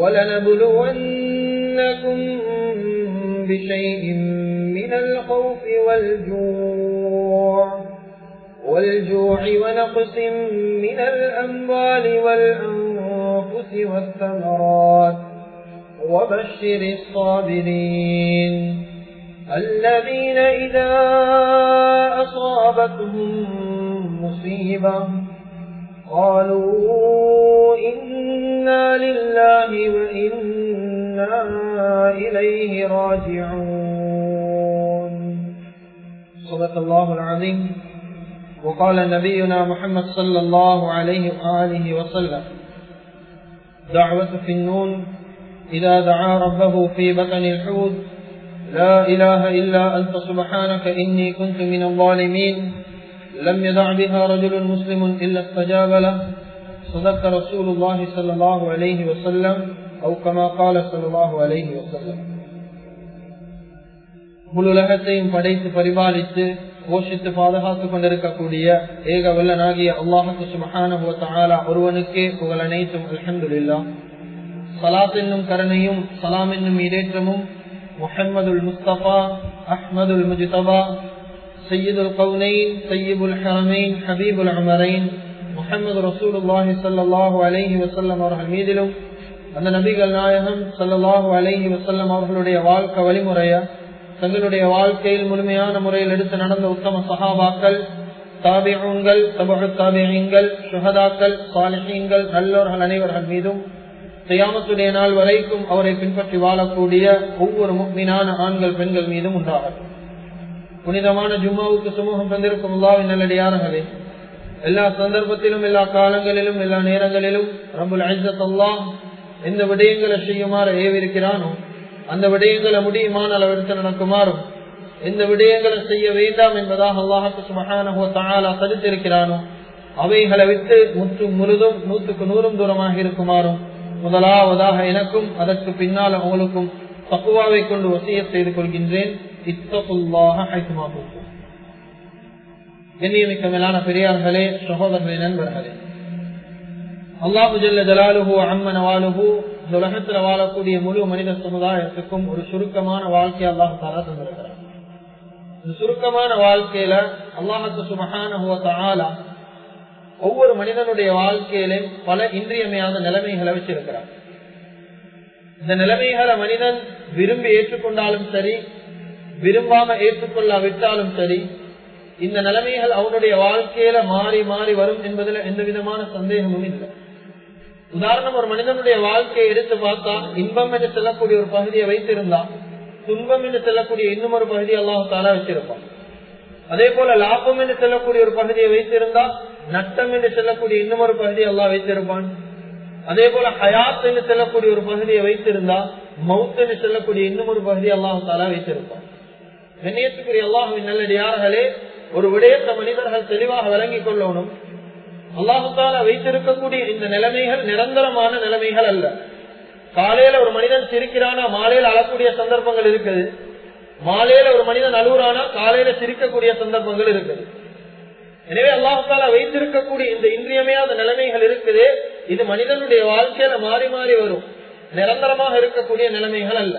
ولنبلونكم بشيء من الخوف والجوع والجوع ونقص من الأموال والأنفس والثمرات. وبشر الصابرين. الذين إذا أصابتهم مصيبة قالوا إنا لله وإنا إليه راجعون. صدق الله العظيم. وقال نبينا محمد صلى الله عليه وآله وسلم دعوة في النون. إذا دعا ربه في بطن الحوت لا إله إلا أنت سبحانك إني كنت من الظالمين. لم يدع بها رجل مسلم إلا استجاب له صدق رسول الله صلى الله عليه وسلم أو كما قال صلى الله عليه وسلم முழுலகத்தையும் படைத்து பரிபாலித்து போஷித்து பாதுகாத்துக் கொண்டிருக்கக்கூடிய ஏக வல்லனாகிய அல்லாஹு சுமஹான ஒருவனுக்கே புகழ் அனைத்தும் அலமதுல்லா சலாத் என்னும் கருணையும் சலாம் என்னும் இடேற்றமும் முஹம்மதுல் முஸ்தபா அஹ்மதுல் முஜிதபா சையீதுல் கவுனைன் சையீபுல் ஹரமைன் ஹபீபுல் அமரைன் முஹம்மது ரசூலுல்லாஹி சல்லாஹூ அலைஹி வசல்லம் அவர்கள் மீதிலும். அந்த நபிகள் நாயகம் சல்லாஹூ அலஹி வசல்லம் அவர்களுடைய வாழ்க்கை வழிமுறைய? தங்களுடைய வாழ்க்கையில் முழுமையான முறையில் எடுத்து நடந்த உத்தம சஹாபாக்கள் தாபியங்கள் தபு தாபியங்கள் சுகதாக்கள் சாலிஹீன்கள் நல்லோர்கள் அனைவர்கள் மீதும் செய்யாமத்துடைய நாள் வரைக்கும் அவரை பின்பற்றி வாழக்கூடிய ஒவ்வொரு முக்மீனான ஆண்கள் பெண்கள் மீதும் உண்டாகும். புனிதமான ஜும்மாவுக்கு சமூகம் தந்திருக்கும் அல்லாவின் நல்லடியார்களே எல்லா சந்தர்ப்பத்திலும் எல்லா காலங்களிலும் எல்லா நேரங்களிலும் ரபுல் ஐசத் அல்லாம் எந்த விடயங்களை செய்யுமாறு ஏவிருக்கிறானோ அந்த விடயங்களை முடியுமான அளவிற்கு நடக்குமாறும் எந்த விடயங்களை செய்ய வேண்டாம் என்பதாக அல்லாஹுக்கு சுமகான தடுத்திருக்கிறானோ அவைகளை விட்டு முற்று முழுதும் நூற்றுக்கு நூறும் தூரமாக இருக்குமாறும் முதலாவதாக எனக்கும் அதற்கு பின்னால் அவங்களுக்கும் பக்குவாவை கொண்டு வசிய செய்து கொள்கின்றேன். கண்ணியமிக்க மேலான பெரியார்களே சகோதரர்களே நண்பர்களே. அல்லாஹு ஜல்ல ஜலாலுஹு அம்மன் வாலுஹு இந்த உலகத்தில் வாழக்கூடிய முழு மனித சமுதாயத்துக்கும் ஒரு சுருக்கமான வாழ்க்கை அல்லாஹு தாரா தந்திருக்கிறார். இந்த சுருக்கமான வாழ்க்கையில அல்லாஹத்து சுமகான ஒவ்வொரு மனிதனுடைய வாழ்க்கையிலும் பல இன்றியமையாத நிலைமைகளை வச்சிருக்கிறார். இந்த நிலைமைகளை மனிதன் விரும்பி ஏற்றுக்கொண்டாலும் சரி விரும்பாம ஏற்றுக்கொள்ளாவிட்டாலும் சரி இந்த நிலைமைகள் அவனுடைய வாழ்க்கையில மாறி மாறி வரும் என்பதில் எந்த விதமான சந்தேகமும் இல்லை. உதாரணம் ஒரு மனிதனுடைய வாழ்க்கையை எடுத்து பார்த்தா இன்பம் என்று செல்லக்கூடிய ஒரு பகுதியை வைத்திருந்தா துன்பம் என்று செல்லக்கூடிய இன்னும் ஒரு பகுதியை அல்லாஹு தாலா வச்சிருப்பான் அதே போல லாபம் என்று செல்லக்கூடிய ஒரு பகுதியை வைத்திருந்தா நட்டம் என்று செல்லக்கூடிய இன்னும் ஒரு பகுதியை அல்லாஹ் வைத்திருப்பான். அதே போல ஹயாத் என்று செல்லக்கூடிய ஒரு பகுதியை வைத்திருந்தா மவுத் என்று செல்லக்கூடிய இன்னும் ஒரு பகுதியை அல்லாஹு தாலா வைத்திருப்பான். கண்ணியத்துக்குரிய அல்லாஹுவின் நல்லடியார்களே ஒரு விடயத்தை மனிதர்கள் தெளிவாக விளங்கிக் கொள்ளணும். அல்லாஹால வைத்திருக்கக்கூடிய இந்த நிலைமைகள் நிரந்தரமான நிலைமைகள் அல்ல. காலையில ஒரு மனிதன் சிரிக்கிறானா? மாலையில அழக்கூடிய சந்தர்ப்பங்கள் இருக்குது. மாலையில ஒரு மனிதன் அழுகுறானா? காலையில சிரிக்கக்கூடிய சந்தர்ப்பங்கள் இருக்குது. எனவே அல்லாஹால வைத்திருக்கக்கூடிய இந்த இன்றியமையாத நிலைமைகள் இருக்குது. இது மனிதனுடைய வாழ்க்கையில மாறி மாறி வரும். நிரந்தரமாக இருக்கக்கூடிய நிலைமைகள் அல்ல.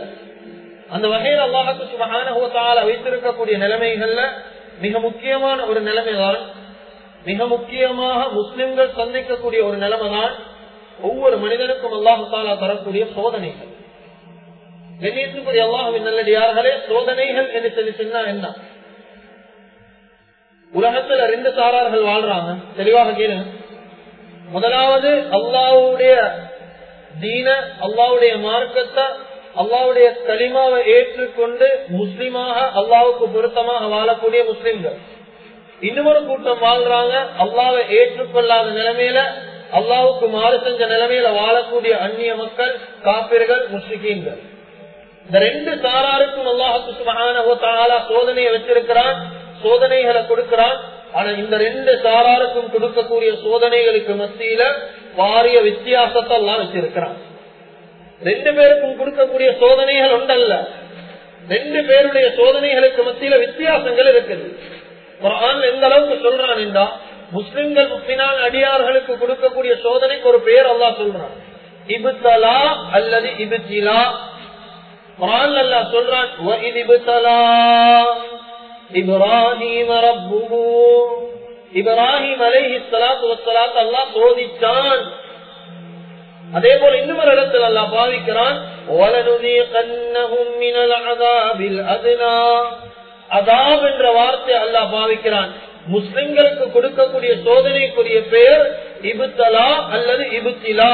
அந்த வகையில் அல்லாஹுக்கு சுபகான வைத்திருக்கக்கூடிய நிலைமைகள்ல மிக முக்கியமான ஒரு நிலைமைதான் மிக முக்கியமாக முஸ்லிம்கள் சந்திக்கக்கூடிய ஒரு நிலைமைதான் ஒவ்வொரு மனிதனுக்கும் அல்லாஹு தாலா தரக்கூடிய சோதனைகள். கண்ணியத்துக்குரிய அல்லாஹுவின் நல்லடியார்களே சோதனைகள் என்று சொல்லி சொன்னா என்ன? உலகத்துல ரெண்டு சாரார்கள் வாழ்றாங்க. தெளிவாக கேளுங்க. முதலாவது அல்லாவுடைய தீன அல்லாவுடைய மார்க்கத்தை அல்லாவுடைய களிமாவை ஏற்றுக்கொண்டு முஸ்லிமாக அல்லாவுக்கு பொருத்தமாக வாழக்கூடிய முஸ்லிம்கள். இன்னொரு கூட்டம் வாழ்றாங்க. அல்லாவை ஏற்றுக்கொள்ளாத நிலைமையில அல்லாவுக்கு மாறு செஞ்ச நிலைமையில வாழக்கூடிய அந்நிய மக்கள் காப்பிர்கள் முஸ்லிகீன்கள் இந்த ரெண்டு சாராருக்கும் அல்லாஹுக்கு சோதனையை வச்சிருக்கிறான் சோதனைகளை கொடுக்கிறான். ஆனா இந்த ரெண்டு சாராருக்கும் கொடுக்கக்கூடிய சோதனைகளுக்கு மத்தியில வாரிய வித்தியாசத்தை எல்லாம் வச்சிருக்கிறான். ரெண்டு பேருக்கும் கொடுக்கக்கூடிய சோதனைகள் ஒன்றல்ல ரெண்டு பேருடைய சோதனைகளுக்கு மத்தியில வித்தியாசங்கள் இருக்குது. குரான் எந்த அளவுக்கு சொல்றான் என்றா முஸ்லிம்கள் முஸ்லினால் அடியார்களுக்கு கொடுக்கக்கூடிய சோதனைக்கு ஒரு பெயர் அல்லா சொல்றான். இபுத்தலா அல்லது இபுத்திலா. குரான் அல்லா சொல்றான் இப்ராஹிம் இப்ராஹிம் அலை ஸலாத்து வஸ்ஸலாத் அல்லாஹ் சோதிச்சான். அதே போல இன்னும் இடத்துல அல்லா பாவிக்கிறான் அதாப் என்ற வார்த்தை அல்லா பாவிக்கிறான். முஸ்லிம்களுக்கு கொடுக்கக்கூடிய சோதனைக்குரிய பெயர் இபுத்தலா அல்லது இபுத்திலா.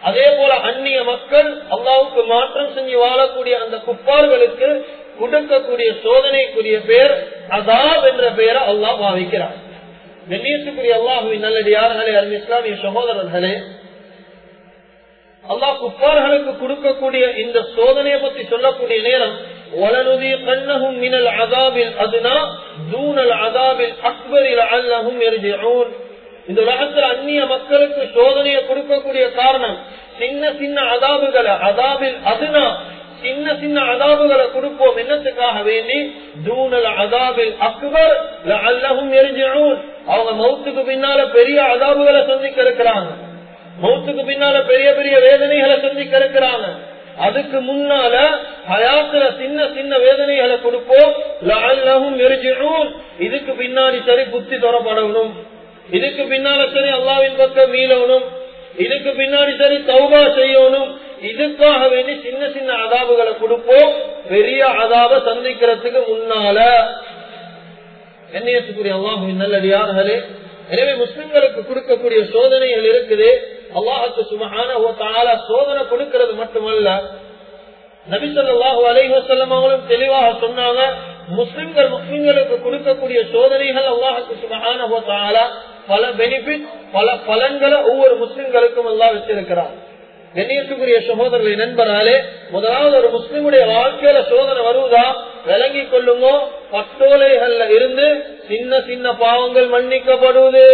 அதே போல அந்நிய மக்கள் அல்லாவுக்கு மாற்றம் செஞ்சு வாழக்கூடிய அந்த குப்பார்களுக்கு கொடுக்கக்கூடிய சோதனைக்குரிய பெயர் அதாப் என்ற பெயரை அல்லாஹ் பாவிக்கிறார் கண்ணியத்துக்குரிய அல்லாஹுவின் நல்லடியார்களே அருமை இஸ்லாமிய சகோதரர்களே அல்லா குப்பார்களுக்கு கொடுக்கக்கூடிய இந்த சோதனையை பத்தி சொல்லக்கூடிய நேரம் இந்த உலகத்தில் அந்நிய மக்களுக்கு சோதனையை கொடுக்கக்கூடிய காரணம் சின்ன சின்ன அதாபுகளை அதாபில் அதுனா சின்ன சின்ன அதாபுகளை கொடுப்போம். என்னத்துக்காக வேண்டி? தூணல் அதாபில் அக்பர் அல்லஹும் எரிஞ்சிடும் அவங்க மௌத்துக்கு பின்னால பெரிய அதாபுகளை சந்திக்க இருக்கிறாங்க. மௌத்துக்கு பின்னால பெரிய பெரிய வேதனைகளை சந்திக்க இருக்கிறாங்க அதுக்கு முன்னால ஹயாத்துல சின்ன சின்ன வேதனைகளை கொடுப்போம். லஅல்லஹும் இதுக்கு பின்னாடி சரி புத்தி தரப்படணும் இதுக்கு பின்னால சரி அல்லாவின் பக்கம் மீளவனும் இதுக்கு பின்னாடி சரி தௌபா செய்யணும். இதுக்காக வேண்டி சின்ன சின்ன அதாபுகளை கொடுப்போம். பெரிய அதாப சந்திக்கிறதுக்கு முன்னால என்னையத்துக்குரிய அல்லாஹுவின் நல்லடியார்களே எனவே முஸ்லிம்களுக்கு கொடுக்கக்கூடிய சோதனைகள் இருக்குது. அல்லாஹுக்கு சுமகான சோதனை கொடுக்கிறது மட்டுமல்ல நபிசல்லாஹு அலைவசல்லம் அவங்களும் தெளிவாக சொன்னாங்க முஸ்லிம்கள் முஸ்லிம்களுக்கு கொடுக்கக்கூடிய சோதனைகள் அல்லாஹுக்கு சுமகான பல பெனிபிட் பல பலன்களை ஒவ்வொரு முஸ்லிம்களுக்கும் எல்லாம் வச்சிருக்கிறார் கண்ணியத்துக்குரிய சகோதரர்களை நண்பராலே முதலாவது ஒரு முஸ்லிமுடைய வாழ்க்கையில சோதனை வருவதா விளங்கி கொள்ளுங்க. பட்டோலைகள்ல இருந்து சின்ன சின்ன பாவங்கள் மன்னிக்கப்படுவது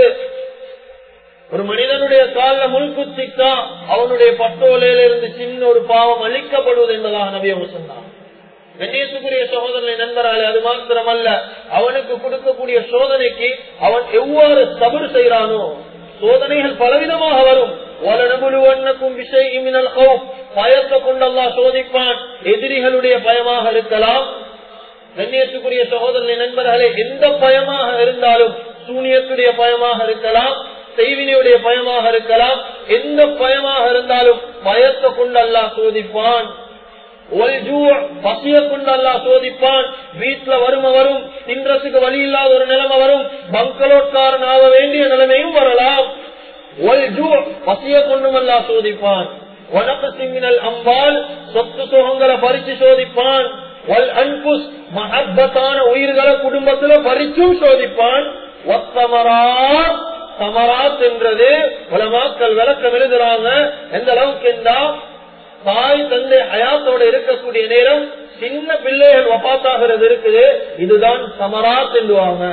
ஒரு மனிதனுடைய கால முள்குச்சிக்கா அவனுடைய பட்டோலையில இருந்து சின்ன ஒரு பாவம் அழிக்கப்படுவது என்பதாக நபி அவங்க கண்ணியத்துக்குரிய சகோதரனை நண்பராலே அது மாத்திரமல்ல. அவனுக்கு கொடுக்கக்கூடிய சோதனைக்கு அவன் எவ்வாறு தவறு செய்யறானோ சோதனைகள் பலவிதமாக வரும். பயத்தை கொண்டல்லா சோதிப்பான். எதிரிகளுடைய பயமாக இருக்கலாம். கண்ணியத்துக்குரிய சகோதரனை நண்பர்களே எந்த பயமாக இருந்தாலும் சூனியத்துடைய பயமாக இருக்கலாம். செய்வினையுடைய பயமாக இருக்கலாம். எந்த பயமாக இருந்தாலும் பயத்தை கொண்டு அல்லா சோதிப்பான். பசிய கொண்டு அல்லா சோதிப்பான். வீட்டுல வறுமை வரும். தின்றதுக்கு வழி இல்லாத ஒரு நிலைமை வரும். பங்களோட்காரன் ஆக வேண்டிய நிலைமையும் வரலாம். பசிய கொண்டும் அல்லா சோதிப்பான். வணக்க சிங்கினல் அம்பால் சொத்து சுகங்களை பறிச்சு சோதிப்பான். மகத்தான உயிர்களை குடும்பத்துல பறிச்சும் சோதிப்பான். ஒத்தமரா சமராத் என்றது உலமாக்கள் விளக்கம் எழுதுறாங்க. எந்த அளவுக்கு இருந்தா தாய் தந்தை அயாத்தோட இருக்கக்கூடிய நேரம் சின்ன பிள்ளைகள் வபாத்தாகிறது இருக்குது. இதுதான் சமராத் என்றுவாங்க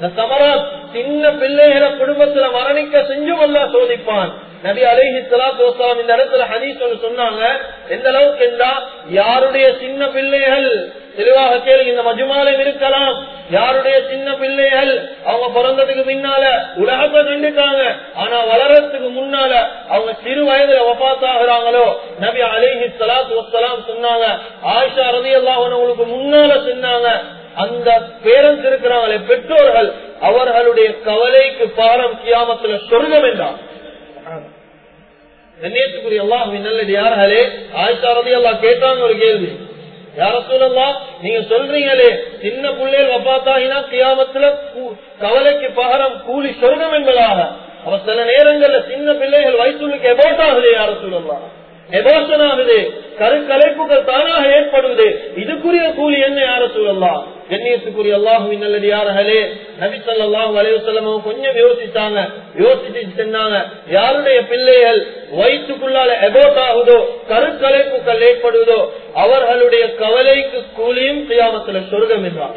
இந்த சமராத் சின்ன பிள்ளைகளை குடும்பத்துல மரணிக்க செஞ்சும் அல்ல சோதிப்பான். நபி அலிஹி சலாத்து இந்த இடத்துல ஹனீஸ் ஒன்று சொன்னாங்க. எந்த அளவுக்கு என்றா யாருடைய சின்ன பிள்ளைகள் தெளிவாக கேளுங்க இந்த மஜுமாலம் இருக்கலாம். யாருடைய சின்ன பிள்ளைகள் அவங்க பிறந்ததுக்கு முன்னால உலகத்தை நின்றுட்டாங்க ஆனா வளரத்துக்கு முன்னால அவங்க சிறு வயதுல ஒப்பாத்தாகிறாங்களோ நபி அலிஹி சலாத்து வசலாம் சொன்னாங்க ஆயிஷா ரதி எல்லாம் உங்களுக்கு முன்னால சொன்னாங்க அந்த பேரன்ஸ் இருக்கிறாங்களே பெற்றோர்கள் அவர்களுடைய கவலைக்கு பாரம் கியாமத்துல சொர்க்கம் என்றார். கண்ணியத்துக்குரிய நல்லது நல்லடியார்களே ஆயிஷா ரதி அல்லா கேட்டாங்க ஒரு கேள்வி. யார சொல்லலாம் நீங்க சொல்றீங்களே சின்ன பிள்ளைகள் வப்பாத்தாகினா கியாமத்துல கூ- கவலைக்கு பகரம் கூலி சொர்க்கம் என்பதாக. அவ சில நேரங்கள்ல சின்ன பிள்ளைகள் வயிற்றுக்கு எபோட் ஆகுது யார சொல்லலாம் எபோஷன் ஆகுது கருக்கலைப்புகள் தானாக ஏற்படுவது இதுக்குரிய கூலி என்ன யார சொல்லலாம் கண்ணியத்துக்குரிய அல்லாஹுவின் நல்லடியார்களே நபி ஸல்லல்லாஹு அலைஹி கொஞ்சம் யோசிச்சாங்க யோசிச்சு சென்னாங்க யாருடைய பிள்ளைகள் வயிற்றுக்குள்ளால எபோட் ஆகுதோ கருக்கலைப்புகள் ஏற்படுவதோ அவர்களுடைய கவலைக்கு கூலியும் கியாமத்துல சொர்க்கம் என்றார்.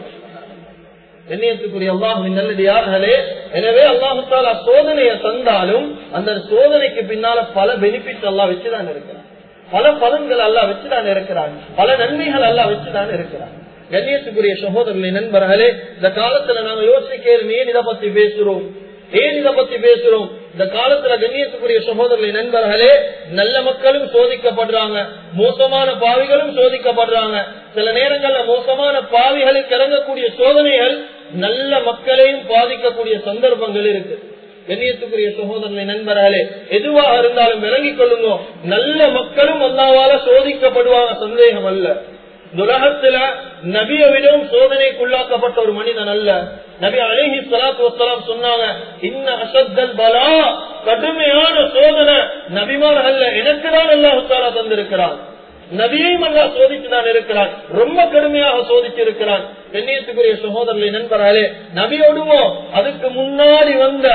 கண்ணியத்துக்குரிய அல்லாஹுவின் நல்லடியார்களே எனவே அல்லாஹால சோதனையை தந்தாலும் அந்த சோதனைக்கு பின்னால பல பெனிஃபிட் எல்லாம் வச்சுதான் இருக்கிறான். பல பலன்கள் எல்லாம் வச்சுதான் இருக்கிறான். பல நன்மைகள் எல்லாம் வச்சுதான் இருக்கிறான். கண்ணியத்துக்குரிய சகோதரர்களை நண்பர்களே இந்த காலத்துல நாங்க யோசிக்கிறோம் ஏன் இதை பத்தி பேசுறோம்? ஏன் இதை பத்தி பேசுறோம்? இந்த காலத்துல கண்ணியத்துக்குரிய சகோதரர்களை நண்பர்களே நல்ல மக்களும் சோதிக்கப்படுறாங்க. மோசமான பாவிகளும் சோதிக்கப்படுறாங்க. சில நேரங்கள்ல மோசமான பாவிகளுக்கு இறங்கக்கூடிய சோதனைகள் நல்ல மக்களையும் பாதிக்கக்கூடிய சந்தர்ப்பங்கள் இருக்கு. கண்ணியத்துக்குரிய சகோதரனை நண்பர்களே எதுவாக இருந்தாலும் விளங்கிக் கொள்ளுங்க. நல்ல மக்களும் அல்லாவால சோதிக்கப்படுவாங்க சந்தேகம் அல்ல. உலகத்துல நபிய விடவும் சோதனைக்குள்ளாக்கப்பட்ட ஒரு மனிதன் அல்ல. நபி அழகி சலாத்து வசலாம் சொன்னாங்க இன்ன அசத்தல் பலா கடுமையான சோதனை நபிமார் அல்ல எனக்கு தான் அல்லாஹு தாலா தந்திருக்கிறான் நபியையும் அல்லா சோதிச்சுதான் இருக்கிறான். ரொம்ப கடுமையாக சோதிச்சிருக்கிறான் பெண்ணியத்துக்குரிய சகோதரர்களை நண்பராலே நபியோடுமோ அதுக்கு முன்னாடி வந்த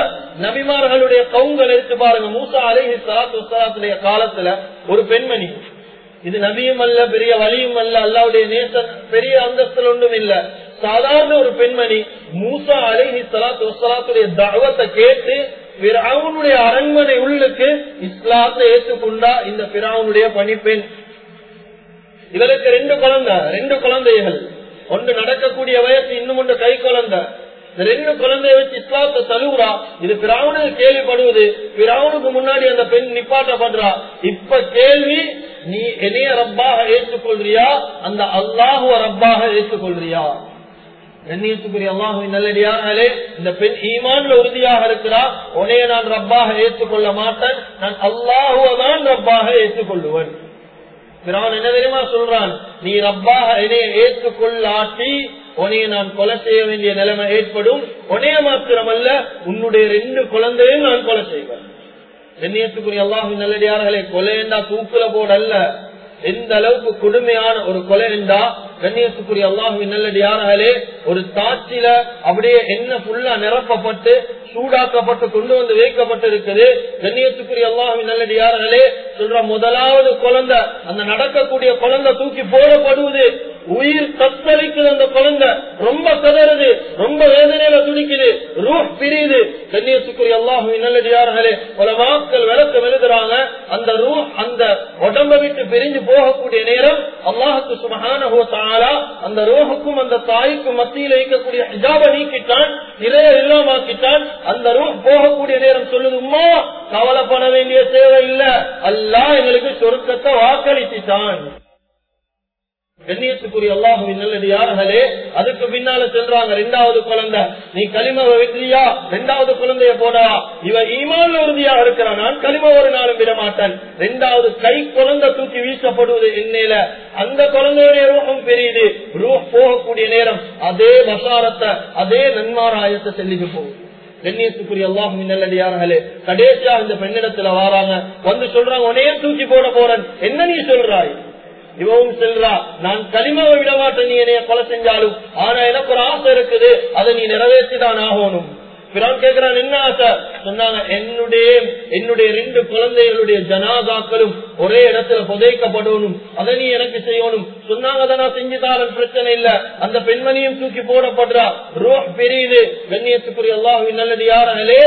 நபிமார்களுடைய கவுங்கள் எடுத்து பாருங்க. மூசா அலேஹி சலாத்து காலத்துல ஒரு பெண்மணி இது நபியும் அல்ல பெரிய வலியும் அல்ல அல்லாவுடைய நேசன் பெரிய அந்தஸ்தல் ஒன்றும் இல்ல. சாதாரண ஒரு பெண்மணி மூசா அலைஹி சலாத்து வசலாத்துடைய தவத்தை கேட்டு பிராவுனுடைய அரண்மனை உள்ளுக்கு இஸ்லாத்தை ஏற்றுக்கொண்டா இந்த பிராவுனுடைய பணிப்பெண். இவருக்கு ரெண்டு குழந்தை ரெண்டு குழந்தைகள். ஒன்று நடக்கக்கூடிய வயசு இன்னும் ஒன்று கை குழந்தை. ரெண்டு குழந்தைய வச்சு இஸ்லாத்தை தழுவுறா. இது பிராவுனுக்கு கேள்விப்படுவது பிராவனுக்கு முன்னாடி அந்த பெண் நிப்பாட்டப்படுறா இப்ப கேள்வி நீ என்னைய ரப்பாக ஏற்றுக்கொள்றியா? அந்த அல்லாஹுவ ரப்பாக ஏற்றுக்கொள்றியா? கண்ணியத்துக்குரிய அல்லாஹுவின் நல்லடியானாலே இந்த பெண் ஈமான்ல உறுதியாக இருக்கிறா. உனைய நான் ரப்பாக ஏற்றுக்கொள்ள மாட்டேன். நான் அல்லாஹுவதான் ரப்பாக ஏற்றுக்கொள்ளுவன். பிரான் என்ன தெரியுமா சொல்றான்? நீ ரப்பாக என்னைய ஏற்றுக்கொள்ளாட்டி உனைய நான் கொலை செய்ய வேண்டிய நிலைமை ஏற்படும். உனைய மாத்திரமல்ல உன்னுடைய ரெண்டு குழந்தையும் நான் கொலை செய்வேன். கண்ணியத்துக்குரிய அல்லாஹு நல்லடியார்களே கொலைண்டா தூக்குல போடல்ல. எந்த அளவுக்கு கொடுமையான ஒரு கொலை என்றா கண்ணியத்துக்குரிய அல்லாஹுவின் நல்லடியார்களே ஒரு தாட்சியில அப்படியே என்ன ஃபுல்லா நிரப்பப்பட்டு சூடாக்கப்பட்டு கொண்டு வந்து வைக்கப்பட்டு இருக்குது கண்ணியத்துக்குரிய அல்லாஹுவின் நல்லடியார்களே சொல்ற முதலாவது குழந்தை அந்த நடக்கக்கூடிய குழந்தை தூக்கி போடப்படுவது. உயிர் தத்தளிக்குது அந்த குழந்தை. ரொம்ப கதறுது ரொம்ப வேதனையில துடிக்குது ரூஹ் பிரியுது. கண்ணியத்துக்குரிய அல்லாஹுவின் நல்லடியார்களே பல வாக்கள் விளக்கம் எழுதுறாங்க. அந்த ரூஹ் அந்த உடம்ப விட்டு பிரிஞ்சு போகக்கூடிய நேரம் அல்லாஹுக்கு சுமகான அந்த ரூஹுக்கும் அந்த தாய்க்கும் மத்தியில் இருக்கக்கூடிய ஹிஜாப நீக்கிட்டான் நிறைய இல்லாமாக்கிட்டான். அந்த ரூஹ் போகக்கூடிய நேரம் சொல்லுது உமா கவலைப்பட வேண்டிய தேவை இல்ல அல்லாஹ் எங்களுக்கு சொருக்கத்தை வாக்களித்துட்டான் கண்ணியத்துக்குரிய அல்லாஹுவின் நல்லடியார்களே அதுக்கு பின்னால சென்றாங்க. ரெண்டாவது குழந்தை. நீ களிம வெற்றியா ரெண்டாவது குழந்தைய போடா. இவன் ஈமான் உறுதியா இருக்கிறான். நான் களிம ஒரு நாளும் விட மாட்டேன் ரெண்டாவது கை குழந்தை தூக்கி வீசப்படுவது என்னையில. அந்த குழந்தையுடைய ரூபம் பெரியுது. ரூஹ் போகக்கூடிய நேரம் அதே வசாரத்தை அதே நன்மாராயத்தை செல்லிட்டு போகும். கண்ணியத்துக்குரிய எல்லாம் மின்னலடியார்களே கடைசியா இந்த பெண்ணிடத்துல வாராங்க. வந்து சொல்றாங்க உனையே தூக்கி போட போறேன். என்ன நீ சொல்றாய்? இவவும் செல்றா. நான் களிமாவை விட மாட்டேன் நீ என்னைய கொலை செஞ்சாலும். ஆனா எனக்கு ஒரு ஆசை இருக்குது. அதை நீ நிறைவேற்றிதான் ஆகணும். பிறான் கேட்கிறான் என்ன ஆசை? சொன்னாங்க என்னுடைய என்னுடைய ரெண்டு குழந்தைகளுடைய ஜனாதாக்களும் ஒரே இடத்துல புதைக்கப்படணும் அதை நீ எனக்கு செய்யணும். சொன்னாங்க அதை நான் செஞ்சுதாரன் பிரச்சனை இல்ல. அந்த பெண்மணியும் தூக்கி போடப்படுறா. ரோ பெரியுது. கண்ணியத்துக்குரிய எல்லாவும் நல்லது யாரே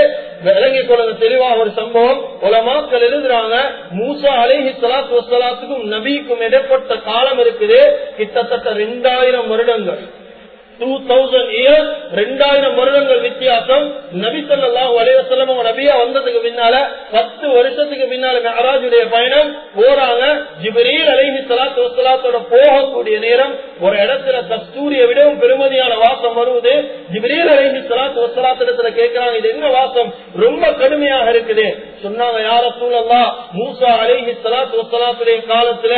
விளங்கிக் கொள்ளுங்க தெளிவாக ஒரு சம்பவம். உலமாக்கள் எழுதுறாங்க மூசா அலைஹி சலாத்து வசலாத்துக்கும் நபிக்கும் இடைப்பட்ட காலம் இருக்குது கிட்டத்தட்ட ரெண்டாயிரம் வருடங்கள். டூ தௌசண்ட் இயர்ஸ் ரெண்டாயிரம் வருடங்கள் வித்தியாசம். நபி நபியா வந்ததுக்கு பின்னால பத்து வருஷத்துக்கு பின்னால மெஹராஜுடைய பயணம் போறாங்க ஜிபரீல் அலைஹி சலாத்து வசலாத்தோட போகக்கூடிய நேரம் ஒரு இடத்துல தஸ்தூரிய விடவும் பெருமதியான வாசம் வருவது ஜிபரீல் அலைஹி சலாத்து வசலாத்திடத்துல கேட்கிறாங்க இது என்ன வாசம்? ரொம்ப கடுமையாக இருக்குது. சொன்னாங்க யார சூழல்லா மூசா அலைஹி சலாத்து வசலாத்துடைய காலத்துல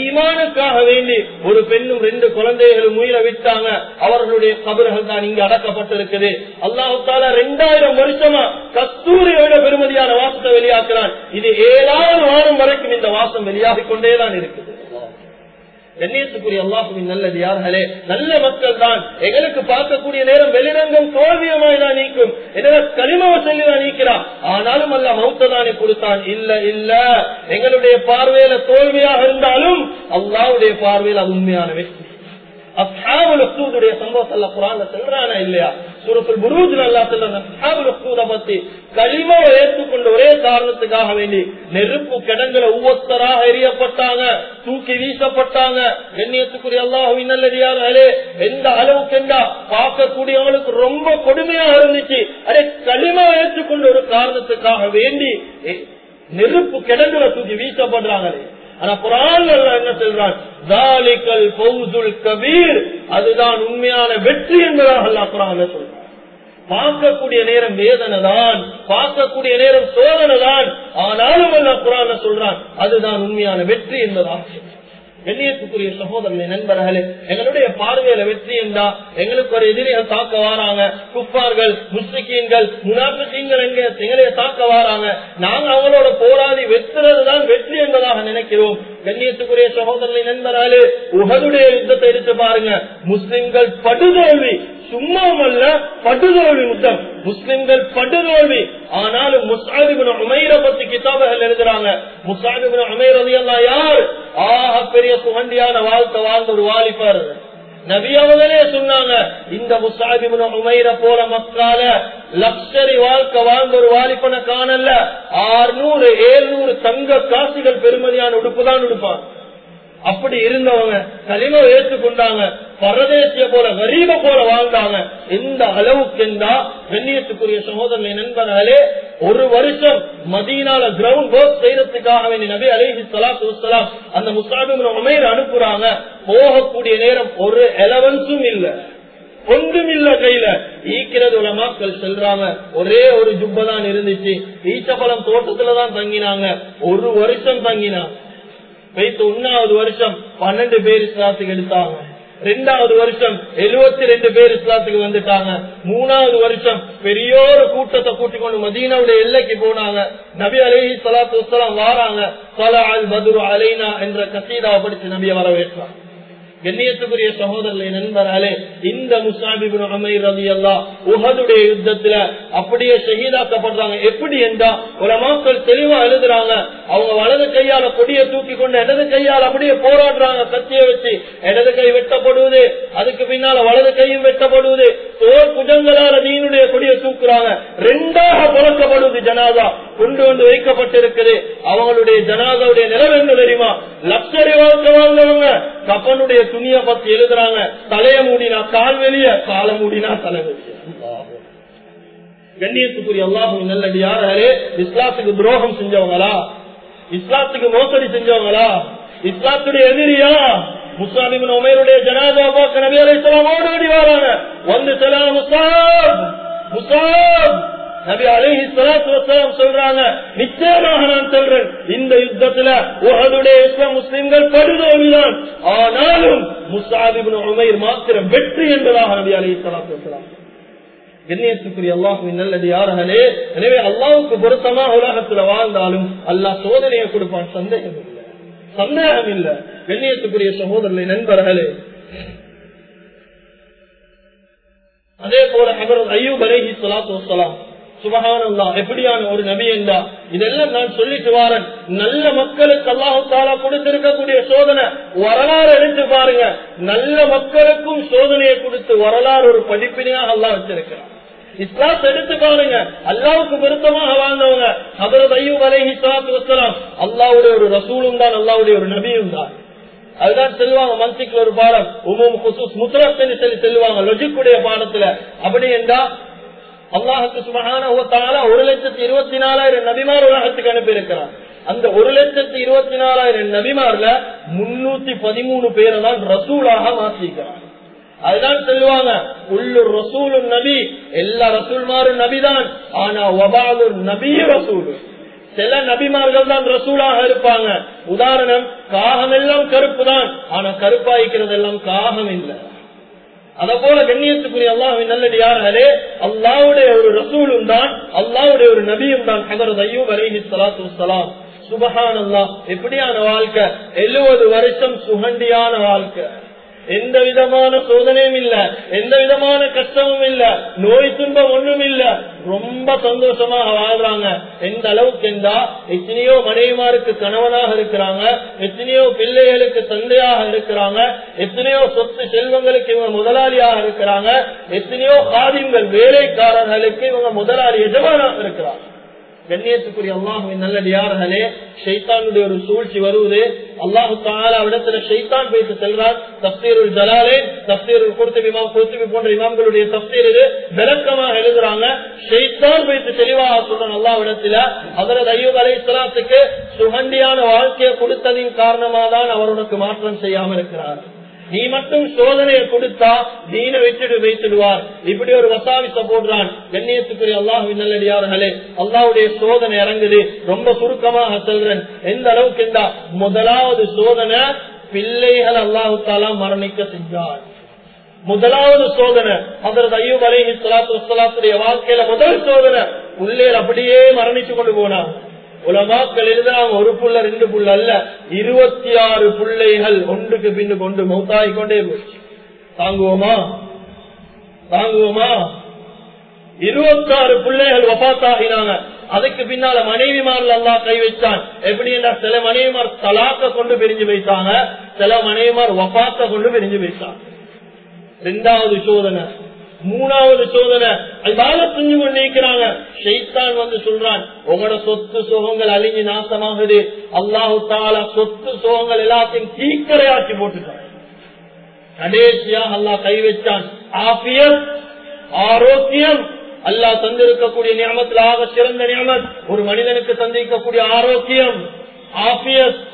ஈமானுக்காக வேண்டி ஒரு பெண்ணும் ரெண்டு குழந்தைகளும் உயிரை விட்டாங்க. அவர்களுடைய கபர்கள் தான் இங்கு அடக்கப்பட்டிருக்குது. அல்லாஹால தாலா ரெண்டாயிரம் வருஷமா கஸ்தூரியோட பெருமதியான வாசத்தை வெளியாக்குறான். இது ஏழாயிரம் வாரம் வரைக்கும் இந்த வாசம் வெளியாகிக் கொண்டேதான் இருக்குது. கண்ணியத்துக்குரிய அல்லாஹுவின் நல்லது யார்களே நல்ல மக்கள் தான். எங்களுக்கு பார்க்கக்கூடிய நேரம் வெளிரங்கம் தோல்வியமாய் தான் நீக்கும். எனவே சொல்லி தான் நீக்கிறான் ஆனாலும் அல்ல மௌத்ததானே கொடுத்தான். இல்ல இல்ல. எங்களுடைய பார்வையில தோல்வியாக இருந்தாலும் அல்லாவுடைய பார்வையில் அது உண்மையான வெற்றி. அஸ்ஹாபுல் சம்பவத்தில் குரான் அல்ல சொல்றானா இல்லையா? சூரத்துல் குருஜ் நல்லா சொல்றான் அஸ்ஹாபுல் பத்தி களிமாவை ஏற்றுக்கொண்ட ஒரே காரணத்துக்காக வேண்டி நெருப்பு கிடங்குல ஒவ்வொருத்தராக எரியப்பட்டாங்க தூக்கி வீசப்பட்டாங்க. கண்ணியத்துக்குரிய அல்லாஹுவின் நல்லே எந்த அளவுக்கு என்றா பார்க்கக்கூடியவங்களுக்கு ரொம்ப கொடுமையாக இருந்துச்சு. அதே களிமாவை ஏற்றுக்கொண்ட ஒரு காரணத்துக்காக வேண்டி நெருப்பு கிடங்குல தூக்கி வீசப்படுறாங்களே. ஆனா குரான் என்ன சொல்றான்? தாலிகல் பௌசுல் கபீர் அதுதான் உண்மையான வெற்றி என்பதாக அல்லா குரான் சொல்றான். பார்க்கக்கூடிய நேரம் வேதனை தான் பார்க்கக்கூடிய நேரம் சோதனை தான் ஆனாலும் அல்லா குரான் சொல்றான் அதுதான் உண்மையான வெற்றி என்பதாக. கண்ணியத்துக்குரிய சகோதரர்களே நண்பர்களே எங்களுடைய பார்வையில வெற்றி என்றா எங்களுக்கு ஒரு எதிரிகள் தாக்க வாராங்க. குப்பார்கள் முஸ்லிக்கீன்கள் முனாபிக்கீன்கள் எங்க எங்களைய தாக்க வாராங்க. நாங்க அவங்களோட போராடி வெற்றுறதுதான் வெற்றி என்பதாக நினைக்கிறோம். கண்ணியத்துக்குரிய சகோதரர்களை நண்பர்களே உகதுடைய யுத்தத்தை எடுத்து பாருங்க. முஸ்லிம்கள் படுதோல்வி சும்மாவல்ல படுதோல்வி யுத்தம் முஸ்லிம்கள் படுதோல்வி. ஆனாலும் முசாதிபின் உமைர பத்தி கிதாபுகள் எழுதுறாங்க. முசாதிபின் உமைர் அலியல்லா யார்? ஆக பெரிய சுகண்டியான வாழ்க்கை வாழ்ந்த ஒரு வாலிபர் நபி அவர்களே சொன்னாங்க இந்த முசாதிபின் உமைர போல மக்கால லக்ஷரி வாழ்க்கை வாழ்ந்த ஒரு வாலிபனை காணல. ஆறுநூறு ஏழ்நூறு தங்க காசுகள் பெருமதியான உடுப்பு தான் உடுப்பான். அப்படி இருந்தவங்க களிம ஏற்றுக்கொண்டாங்க பரதேசிய போல கரீப போல வாழ்ந்தாங்க. எந்த அளவுக்கு இருந்தா வெண்ணியத்துக்குரிய சகோதரனை நண்பர்களே ஒரு வருஷம் மதியனால கிரவுண்ட் ஒர்க் செய்யறதுக்காக வேண்டிய நபி அலைஹி சலாத்து வசலாம் அந்த முஸ்லாமின் உமைர் அனுப்புறாங்க. போகக்கூடிய நேரம் ஒரு எலவன்ஸும் இல்ல. ஒன்றும் இல்ல கையில. ஈக்கிறது உலமாக்கள் செல்றாங்க. ஒரே ஒரு ஜுப்பதான் இருந்துச்சு. ஈச்சப்பழம் தோட்டத்துலதான் தங்கினாங்க. ஒரு வருஷம் தங்கினாங்க வைத்து ஒன்னாவது வருஷம் பன்னெண்டு பேர் இஸ்லாத்துக்கு எடுத்தாங்க. ரெண்டாவது வருஷம் எழுபத்தி ரெண்டு பேர் இஸ்லாத்துக்கு வந்துட்டாங்க. மூணாவது வருஷம் பெரியோரு கூட்டத்தை கூட்டிக் கொண்டு மதீனாவுடைய எல்லைக்கு போனாங்க. நபி அலைஹி சலாத்து வசலாம் வாராங்க. சலா அல் பதுரு அலைனா என்ற கசீதாவை படிச்சு நபியை வரவேற்றாங்க. கண்ணியத்துக்குரிய சகோதரர்களை நண்பராலே இந்த முசாபிபின் அமைர் அலி அல்லா உகதுடைய யுத்தத்துல அப்படியே ஷஹீதாக்கப்படுறாங்க. எப்படி என்றா உலமாக்கள் தெளிவா எழுதுறாங்க. அவங்க வலது கையால கொடியை தூக்கி கொண்டு இடது கையால் அப்படியே போராடுறாங்க. கத்திய வச்சு இடது கை வெட்டப்படுவது அதுக்கு பின்னால வலது கையும் வெட்டப்படுவது. தோல் புஜங்களால நீனுடைய கொடியை தூக்குறாங்க. ரெண்டாக புறக்கப்படுவது ஜனாதா கொண்டு வந்து வைக்கப்பட்டிருக்குது. அவங்களுடைய ஜனாதாவுடைய நிலம் என்ன தெரியுமா? லக்ஷரி வாழ்க்கை வாழ்ந்தவங்க. கப்பனுடைய துணிய பத்தி எழுதுறாங்க. தலைய மூடினா கால் வெளிய கால மூடினா தலை வெளிய. கண்ணியத்துக்குரிய எல்லாரும் நல்லது யாரே இஸ்லாத்துக்கு துரோகம் செஞ்சவங்களா? இஸ்லாத்துக்கு மோசடி செஞ்சவங்களா? இஸ்லாத்துடைய எதிரியா? முஸ்லாமிபின் உமேருடைய ஜனாதா பார்க்க நபி அலைஹிஸ்ஸலாம் ஓடி வராங்க. வந்து செலாம் முசாப் முசாப் நபி அலைஹி ஸலாத்து சொல்றாங்க நிச்சயமாக நான் சொல்றேன். இந்த யுத்தத்துல உஹதுடைய இஸ்லாம் முஸ்லிம்கள் படுதோல்விதான். ஆனாலும் முஸ்ஆப் இப்னு உமைர் மாத்திரம் வெற்றி என்பதாக நபி அலைஹி ஸலாத்து வஸலாம். கண்ணியத்துக்குரிய அல்லாஹுவின் நல்லது யார்களே எனவே அல்லாவுக்கு பொருத்தமா உலகத்துல வாழ்ந்தாலும் அல்லாஹ் சோதனையை கொடுப்பான். சந்தேகம் இல்லை சந்தேகம் இல்ல கண்ணியத்துக்குரிய சகோதரர்களை நண்பர்களே. அதே போல அவர் ஐயூப் அலைஹி ஸலாத்து வஸலாம் சுபகானந்தா எப்படியான ஒரு நபி என்றா? இதெல்லாம் நான் சொல்லிட்டு வாரன். நல்ல மக்களுக்கு அல்லாஹால கொடுத்திருக்கக்கூடிய சோதனை வரலாறு எடுத்து பாருங்க. நல்ல மக்களுக்கும் சோதனையை கொடுத்து வரலாறு ஒரு படிப்பினையாக அல்லாஹ் வச்சிருக்கிறான். இஸ்லாத் எடுத்து பாருங்க. அல்லாவுக்கு பொருத்தமாக வாழ்ந்தவங்க ஹபரத் ஐயூப் அலைஹி ஸலாத்து வஸலாம் அல்லாவுடைய ஒரு ரசூலும் தான் அல்லாவுடைய ஒரு நபியும் தான். அதுதான் செல்வாங்க மந்திக்கு ஒரு பாடம் உமும் குசூஸ் முத்தரப் சொல்லி செல்வாங்க லொஜிக்குடைய பாடத்துல. அப்படி என்றா அல்லாஹுக்கு சுபகான ஒரு லட்சத்தி இருபத்தி நாலாயிரம் நபிமார் உலகத்துக்கு அனுப்பியிருக்கிறார். அந்த ஒரு லட்சத்தி இருபத்தி நாலாயிரம் நபிமார்ல முன்னூத்தி பதிமூணு பேரை தான் ரசூலாக மாற்றிக்கிறார் அதுதான் சொல்லுவாங்க உள்ளூர் ரசூலு நபி எல்லா ரசூல்மாரும் நபிதான் ஆனா ஒபாலூர் நபி ரசூலு. சில நபிமார்கள் தான் ரசூலாக இருப்பாங்க. உதாரணம் காகம் எல்லாம் கருப்பு தான் ஆனா கருப்பாய்க்கிறது எல்லாம் காகம் இல்லை. அத போல கண்ணியத்துக்குரிய அல்லாஹின் நல்லடியார்களே அல்லாவுடைய ஒரு ரசூலும் தான் அல்லாவுடைய ஒரு நபியும் தான் ஹதரத் ஐயூப் அலிஹி சலாத்து வலாம் சுபஹான் அல்லா எப்படியான வாழ்க்கை? எழுபது வருஷம் சுகண்டியான வாழ்க்கை. எந்த விதமான சோதனையும் இல்ல எந்த விதமான கஷ்டமும் இல்ல நோய் துன்பம் ஒண்ணும் இல்ல. ரொம்ப சந்தோஷமாக வாழ்றாங்க. எந்த அளவுக்கு இருந்தா எத்தனையோ மனைவிமாருக்கு கணவனாக இருக்கிறாங்க எத்தனையோ பிள்ளைகளுக்கு தந்தையாக இருக்கிறாங்க எத்தனையோ சொத்து செல்வங்களுக்கு இவங்க முதலாளியாக இருக்கிறாங்க எத்தனையோ காரியங்கள் வேலைக்காரர்களுக்கு இவங்க முதலாளி எஜமானாக இருக்கிறாங்க. கண்ணியத்துக்குரிய அல்லாஹுவின் நல்லடியார்களே ஷைத்தானுடைய ஒரு சூழ்ச்சி வருவது. அல்லாஹு தாலா இடத்துல ஷைத்தான் பேசி செல்றார். தப்சீருல் ஜலாலே தப்சீருல் குர்த்துபி இமாம் குர்த்துபி போன்ற இமாம்களுடைய தப்தீர் இது விளக்கமாக எழுதுறாங்க. ஷைத்தான் பேசி தெளிவாக சொல்றான் அல்லாஹ் இடத்துல அதரது ஐயூப் அலை இஸ்லாத்துக்கு சுகண்டியான வாழ்க்கையை கொடுத்ததின் காரணமாக தான் அவர் உனக்கு மாற்றம் செய்யாமல் இருக்கிறார். நீ மட்டும் சோதனையை கொடுத்தா தீன வெற்றிடு வைத்துடுவார். இப்படி ஒரு வசாவிச போடுறான். கண்ணியத்துக்குரிய அல்லாஹுவின் நல்லடியார்களே அல்லாவுடைய சோதனை இறங்குது. ரொம்ப சுருக்கமாக சொல்றேன். எந்த அளவுக்கு இருந்தா முதலாவது சோதனை பிள்ளைகள் அல்லாஹு தாலா மரணிக்க செஞ்சார். முதலாவது சோதனை அதரது ஐயூப் அலேஹி சலாத்து வசலாத்துடைய வாழ்க்கையில முதல் சோதனை உள்ளே அப்படியே மரணிச்சு கொண்டு போனாங்க உலமாக்கள் எழுதுறாங்க ஒரு புள்ள ரெண்டு புள்ள அல்ல. இருபத்தி ஆறு பிள்ளைகள் ஒன்றுக்கு பின்னு கொண்டு மௌத்தாகி கொண்டே போச்சு. தாங்குவோமா? தாங்குவோமா? இருபத்தாறு பிள்ளைகள் வபாத்தாகினாங்க அதுக்கு பின்னால மனைவிமார்கள் எல்லாம் கை வச்சான். எப்படி என்றா சில மனைவிமார் தலாக்க கொண்டு பிரிஞ்சு வைத்தாங்க சில மனைவிமார் வபாத்த கொண்டு பிரிஞ்சு வைத்தாங்க ரெண்டாவது சோதனை. மூணாவது சோதனை. அதால புரிஞ்சு கொண்டிருக்கிறாங்க ஷெய்தான் வந்து சொல்றான் உங்களோட சொத்து சோகங்கள் அழிஞ்சு நாசமாகுது. அல்லாஹு தாலா சொத்து சோகங்கள் எல்லாத்தையும் தீக்கரையாக்கி போட்டுட்டான். கடைசியா அல்லாஹ் கை வச்சான். ஆபியம் ஆரோக்கியம். அல்லாஹ் தந்திருக்கக்கூடிய நியமத்தில் ஆக சிறந்த நியமத். ஒரு மனிதனுக்கு தந்திருக்கக்கூடிய ஆரோக்கியம். ஆபியஸ்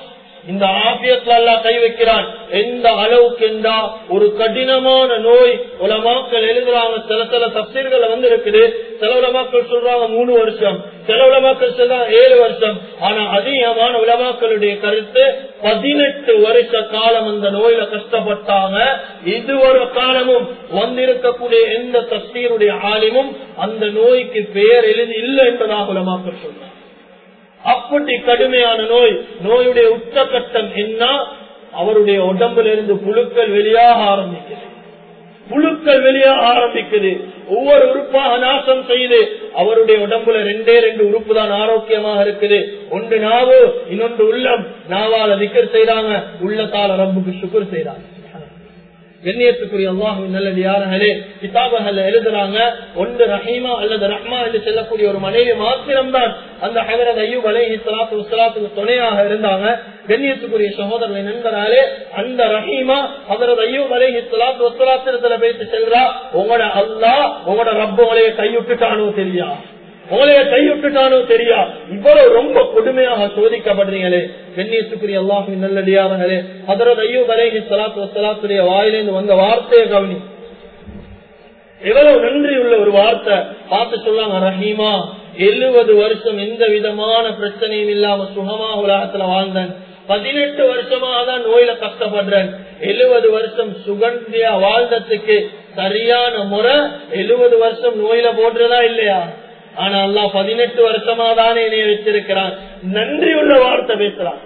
இந்த ஆபியத்துல எல்லாம் கை வைக்கிறான். எந்த அளவுக்கு இருந்தா ஒரு கடினமான நோய் உலமாக்கள் எழுதுறாங்க சில சில தப்சீர்கள் வந்து இருக்குது சில உலமாக்கள் சொல்றாங்க மூணு வருஷம். சில உலமாக்கள் சொல்றாங்க ஏழு வருஷம். ஆனா அதிகமான உலமாக்களுடைய கருத்து பதினெட்டு வருஷ காலம் அந்த நோயில கஷ்டப்பட்டாங்க. இது ஒரு காலமும் வந்திருக்கக்கூடிய எந்த தப்சீருடைய ஆலிமும் அந்த நோய்க்கு பெயர் எழுதி இல்லை என்பதாக உலமாக்கள் சொல்றாங்க. அப்படி கடுமையான நோய். நோயுடைய உச்சகட்டம் என்ன? அவருடைய உடம்புல இருந்து புழுக்கள் வெளியாக ஆரம்பிக்குது. புழுக்கள் வெளியாக ஆரம்பிக்குது. ஒவ்வொரு உறுப்பாக நாசம் செய்து அவருடைய உடம்புல ரெண்டே ரெண்டு உறுப்பு தான் ஆரோக்கியமாக இருக்குது. ஒன்று நாவு இன்னொன்று உள்ளம். நாவால திக்கர் செய்யறாங்க உள்ளத்தால ரப்புக்கு சுக்குர் செய்யறாங்க கண்ணியத்துக்குரிய அல்லாஹுவின் நல்லது யார்களே கிதாபர்கள் எழுதுறாங்க ஒன்று ரஹீமா அல்லது ரஹ்மா என்று செல்லக்கூடிய ஒரு மனைவி மாத்திரம்தான் அந்த ஹகரத் ஐயூப் அலை சலாத்து வசலாத்துக்கு துணையாக இருந்தாங்க. கண்ணியத்துக்குரிய சகோதரனை நண்பராலே அந்த ரஹீமா ஹகரத் ஐயூப் அலை இஸ்லாத்து வசலாத்திரத்துல பேசி செல்றா உங்களோட அல்லா உங்களோட ரப்பங்களையே கையுட்டுட்டானோ தெரியா? உங்களைய கைவிட்டுட்டானோ தெரியா? இவ்வளவு ரொம்ப கொடுமையாக சோதிக்கப்படுறீங்களே. கண்ணியத்துக்குரிய அல்லாஹின் நல்லடியார்களே அதரது ஐயோ அலேஹி சலாத்து வசலாத்துடைய வாயிலிருந்து வந்த வார்த்தையை கவனி. எவ்வளவு நன்றி உள்ள ஒரு வார்த்தை. பார்த்து சொல்லாங்க ரஹீமா எழுபது வருஷம் எந்த விதமான பிரச்சனையும் இல்லாம சுகமா உலகத்துல வாழ்ந்தேன். பதினெட்டு வருஷமாக தான் நோயில கஷ்டப்படுறேன். எழுபது வருஷம் சுகந்தியா வாழ்ந்ததுக்கு சரியான முறை எழுபது வருஷம் நோயில போடுறதா இல்லையா? ஆனா அல்லா பதினெட்டு வருஷமா தானே என்னைய வச்சிருக்கிறான். நன்றி உள்ள வார்த்தை பேசுறான்.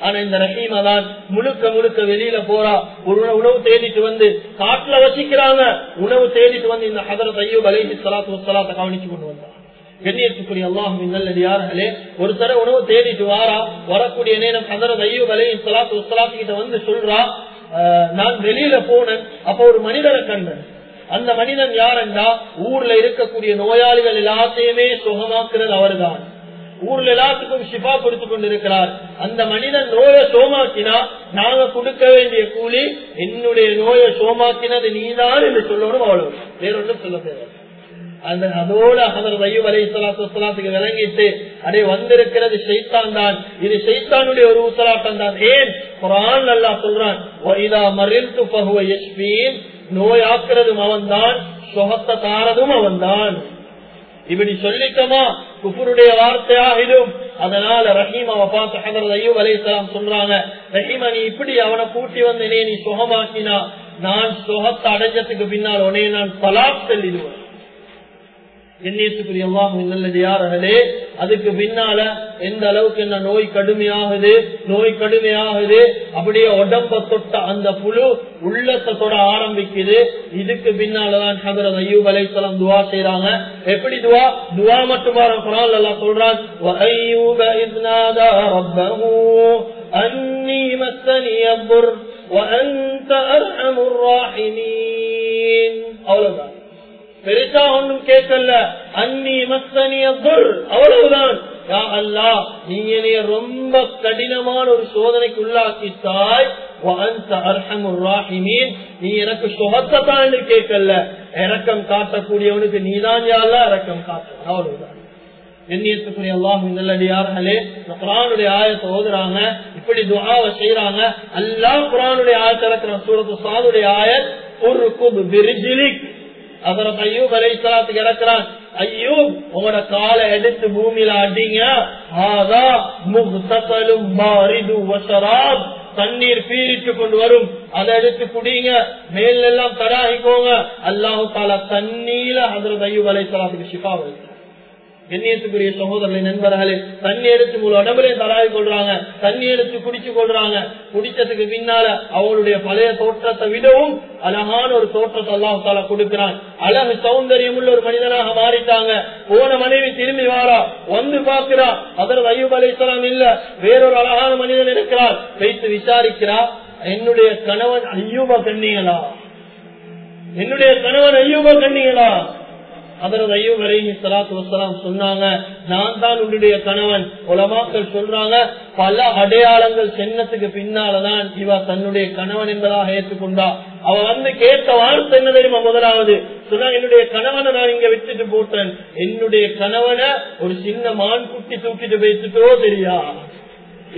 ஆனா இந்த ரஹீமா தான் முழுக்க முழுக்க வெளியில போறா. ஒரு உணவு தேடிட்டு வந்து காட்டுல வசிக்கிறாங்க. உணவு தேடிட்டு வந்து இந்த ஹதரத் ஐயூப் அலைஹி சலாத்து வசலாத்தை கவனிச்சு கொண்டு வந்தார் கண்ணியத்துக்குரிய அல்லாஹுவின் யார்களே ஒரு தர உணவு தேடிட்டு வாரா. வரக்கூடிய நேரம் ஹதரத் ஐயூப் அலைஹி சலாத்து வசலாத்து கிட்ட வந்து சொல்றா நான் வெளியில போனேன். அப்ப ஒரு மனிதரை கண்டேன். அந்த மனிதன் யாரென்றா? ஊர்ல இருக்கக்கூடிய நோயாளிகள் எல்லாத்தையுமே சுகமாக்குறது அவர்தான். ஊர்ல எல்லாத்துக்கும் ஷிஃபா கொடுத்து கொண்டிருக்கிறார். அந்த மனிதன் நோயை சோமாக்கினா நாங்க கொடுக்க வேண்டிய கூலி என்னுடைய நோயை சோமாக்கினது நீதான் என்று சொல்லணும் அவ்வளவு. வேறொன்றும் சொல்ல தேவை அந்த அதோட அவர் வையூப் அலை சலாத்துக்கு விளங்கிட்டு அடே வந்திருக்கிறது ஷைத்தான் தான் இது ஷைத்தானுடைய ஒரு உசலாட்டம் தான் ஏன்? குரான் நல்லா சொல்றான். நோயாக்குறதும் அவன் தான் சொகத்த தாரதும் அவன் தான் இப்படி சொல்லிட்டோமா? குஃபருடைய வார்த்தையாகிடும். அதனால ரஹீமாவை பார்த்து ஹதரத் ஐயூப் அலைஹிஸ்ஸலாம் சொல்றாங்க ரஹீமா நீ இப்படி அவனை கூட்டி வந்தனே நீ சுகமாக்கினா நான் சுகத்தை அடைஞ்சதுக்கு பின்னால் உடனே நான் தலாக் செல்லிடுவேன். எண்ணியத்துக்குரிய அல்லாஹும் நல்லடியார்களே அதுக்கு பின்னால எந்த அளவுக்கு என்ன நோய் கடுமையாகுது நோய் கடுமையாகுது அப்படியே உடம்ப தொட்ட அந்த புழு உள்ளத்தை தொட ஆரம்பிக்குது இதுக்கு பின்னாலதான் ஹதரத் ஐயூப் அலைஹிஸ்ஸலாம் துவா செய்றாங்க எப்படி துவா துவா மட்டுமா குரான் அல்லாஹ் சொல்றான் وَأَيُّوبَ إِذْ نَادَى رَبَّهُ أَنِّي مَسَّنِيَ الضُّرُّ وَأَنْتَ أَرْحَمُ الراحمين அவ்வளவுதான் பெருசா ஒன்றும் கேட்கல. அன்னி மஸ்தனிய அவ்வளவுதான். யா அல்லா நீங்க என்னைய ரொம்ப கடினமான ஒரு சோதனைக்கு உள்ளாக்கித்தாய். நீ எனக்கு சுகத்தான் என்று கேட்கல. இறக்கம் காட்டக்கூடியவனுக்கு நீதான் யாழ்லா இறக்கம் காட்ட அவ்வளவுதான். எண்ணியத்துக்குரிய அல்லாஹ் நல்லடியார்களே குரானுடைய ஆயத்தை ஓதுறாங்க. இப்படி துவாவை செய்யறாங்க அல்லா குரானுடைய ஆயத்தை இறக்குறான். சூரத்து சாதுடைய ஆயத் ஒரு குபு அப்புறம் ஐயூப் அலை சலாத்து கிடக்கிறான் ஐயூப் உங்களோட காலை எடுத்து பூமியில அடிங்க. ஆதா முகத்தலும் பாரிது வசராப் தண்ணீர் பீரிட்டு கொண்டு வரும். அதை எடுத்து குடிங்க. மேல் எல்லாம் தடாகிக்கோங்க. அல்லாஹு தாலா தண்ணீர ஹதரத் ஐயூப் அலைசலாத்துக்கு ஷிஃபா வைக்கிறார் கண்ணியத்துக்குரிய சகோதரர்களை நண்பர்களே தண்ணி எடுத்து முழு உடம்புலையும் தலாவி கொள்றாங்க. தண்ணி எடுத்து குடிச்சு கொள்றாங்க. குடிச்சதுக்கு பின்னால அவங்களுடைய பழைய தோற்றத்தை விடவும் அழகான ஒரு தோற்றத்தை தால கொடுக்கிறான். அழகு சௌந்தரியம் உள்ள ஒரு மனிதனாக மாறிட்டாங்க. போன மனைவி திரும்பி வாரா வந்து பாக்குறா அதற்கு ஐயூப் அலிஸ்லாம் இல்ல வேறொரு அழகான மனிதன் இருக்கிறார் வைத்து விசாரிக்கிறா என்னுடைய கணவன் ஐயூப கண்ணிகளா? என்னுடைய கணவன் ஐயூப கண்ணிகளா? அதரது ஐயூப் அலைஹி சலாத்து வசலாம் சொன்னாங்க நான் தான் உன்னுடைய கணவன். உலமாக்கள் சொல்றாங்க பல அடையாளங்கள் சென்னத்துக்கு பின்னாலதான் இவா தன்னுடைய கணவன் என்பதாக ஏற்றுக்கொண்டா. அவ வந்து கேட்ட வார்த்தை என்ன தெரியுமா முதலாவது? சொன்னா என்னுடைய கணவனை நான் இங்க விட்டுட்டு போட்டேன். என்னுடைய கணவனை ஒரு சின்ன மான் குட்டி தூக்கிட்டு போயிட்டுட்டோ தெரியா?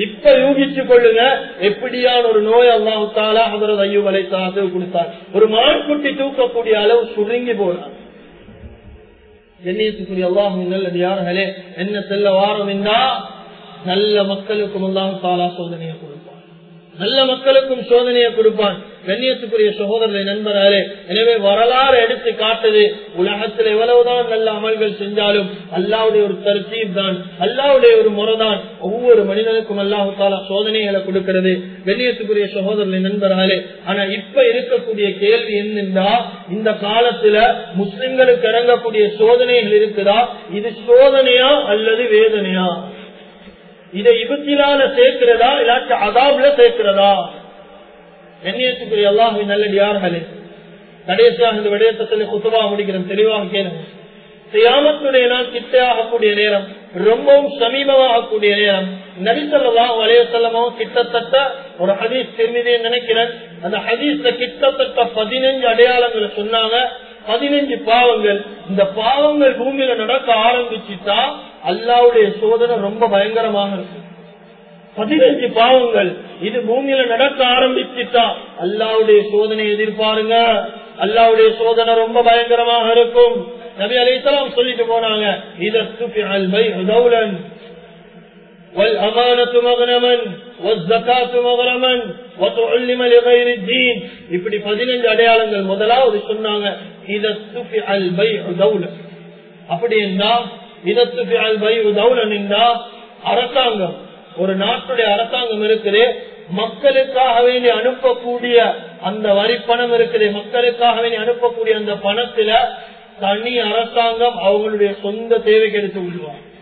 இப்ப யூகிச்சு கொள்ளுங்க எப்படியான ஒரு நோய் அல்லாஹு தாலா அதரது ஐயூப் அலை கொடுத்தார். ஒரு மான் குட்டி தூக்கக்கூடிய அளவு சுருங்கி போனார் கண்ணியத்துக்குரிய அல்லாஹும் நல்லடியார்களே என்ன செல்ல வாரம் என்றா நல்ல மக்களுக்கும் அல்லாஹ் சாலா சோதனையை கொடுப்பான். நல்ல மக்களுக்கும் சோதனையை கொடுப்பான். கண்ணியத்துக்குரிய சகோதரர்களை நண்பர்களே எனவே வரலாறு எடுத்து காட்டுது. உலகத்தில் எவ்வளவுதான் நல்ல அமல்கள் செஞ்சாலும் அல்லாவுடைய ஒரு தர்த்தீப் தான் அல்லாவுடைய ஒரு முறைதான் ஒவ்வொரு மனிதனுக்கும் அல்லாஹு தாலா சோதனைகளை கொடுக்கிறது. கண்ணியத்துக்குரிய சகோதரர்களை நண்பர்களே ஆனா இப்ப இருக்கக்கூடிய கேள்வி என்னென்றா இந்த காலத்துல முஸ்லிம்களுக்கு இறங்கக்கூடிய சோதனைகள் இருக்குதா? இது சோதனையா அல்லது வேதனையா? இதை இபத்திலால சேர்க்கிறதா இல்லாட்டி அதாப்ல சேர்க்கிறதா? எண்ணியத்துக்குரிய அல்லாஹின் நல்லடியார்களே கடைசியாக இந்த விடயத்தில் குத்துவா முடிக்கிறோம் தெளிவாக கேளுங்க. சியாமத்துடைய நாள் கிட்டையாகக்கூடிய நேரம் ரொம்பவும் சமீபமாகக்கூடிய நேரம். நபிசல்லாம் வலையசல்லமும் கிட்டத்தட்ட ஒரு ஹதீஸ் தெரிஞ்சதே நினைக்கிறேன். அந்த ஹதீஸ்ல கிட்டத்தட்ட பதினஞ்சு அடையாளங்களை சொன்னாங்க. பதினஞ்சு பாவங்கள். இந்த பாவங்கள் பூமியில நடக்க ஆரம்பிச்சுட்டா அல்லாவுடைய சோதனை ரொம்ப பயங்கரமாக இருக்கு பதினஞ்சு பாவங்கள் இது பூமியில நடக்க ஆரம்பிச்சுட்டா அல்லாவுடைய சோதனை எதிர்பாருங்க அல்லாவுடைய சோதனை ரொம்ப பயங்கரமாக இருக்கும் நபி அலிசலாம் சொல்லிட்டு போனாங்க இதற்கு والأمانة مغنما والزكاة مغرما وتعلم لغير الدين இப்படி பதினஞ்சு அடையாளங்கள் முதலாவது சொன்னாங்க இதத்து அல் பை தௌல அப்படி என்றா இதத்து அல் பை தௌலன் என்றா அரசாங்கம் ஒரு நாட்டுடைய அரசாங்கம் இருக்குது. மக்களுக்காக வேண்டி அனுப்பக்கூடிய அந்த வரி பணம் இருக்குது. மக்களுக்காக வேண்டி அனுப்பக்கூடிய அந்த பணத்துல தனி அரசாங்கம் அவங்களுடைய சொந்த தேவைக்கு எடுத்து கொள்வாங்க.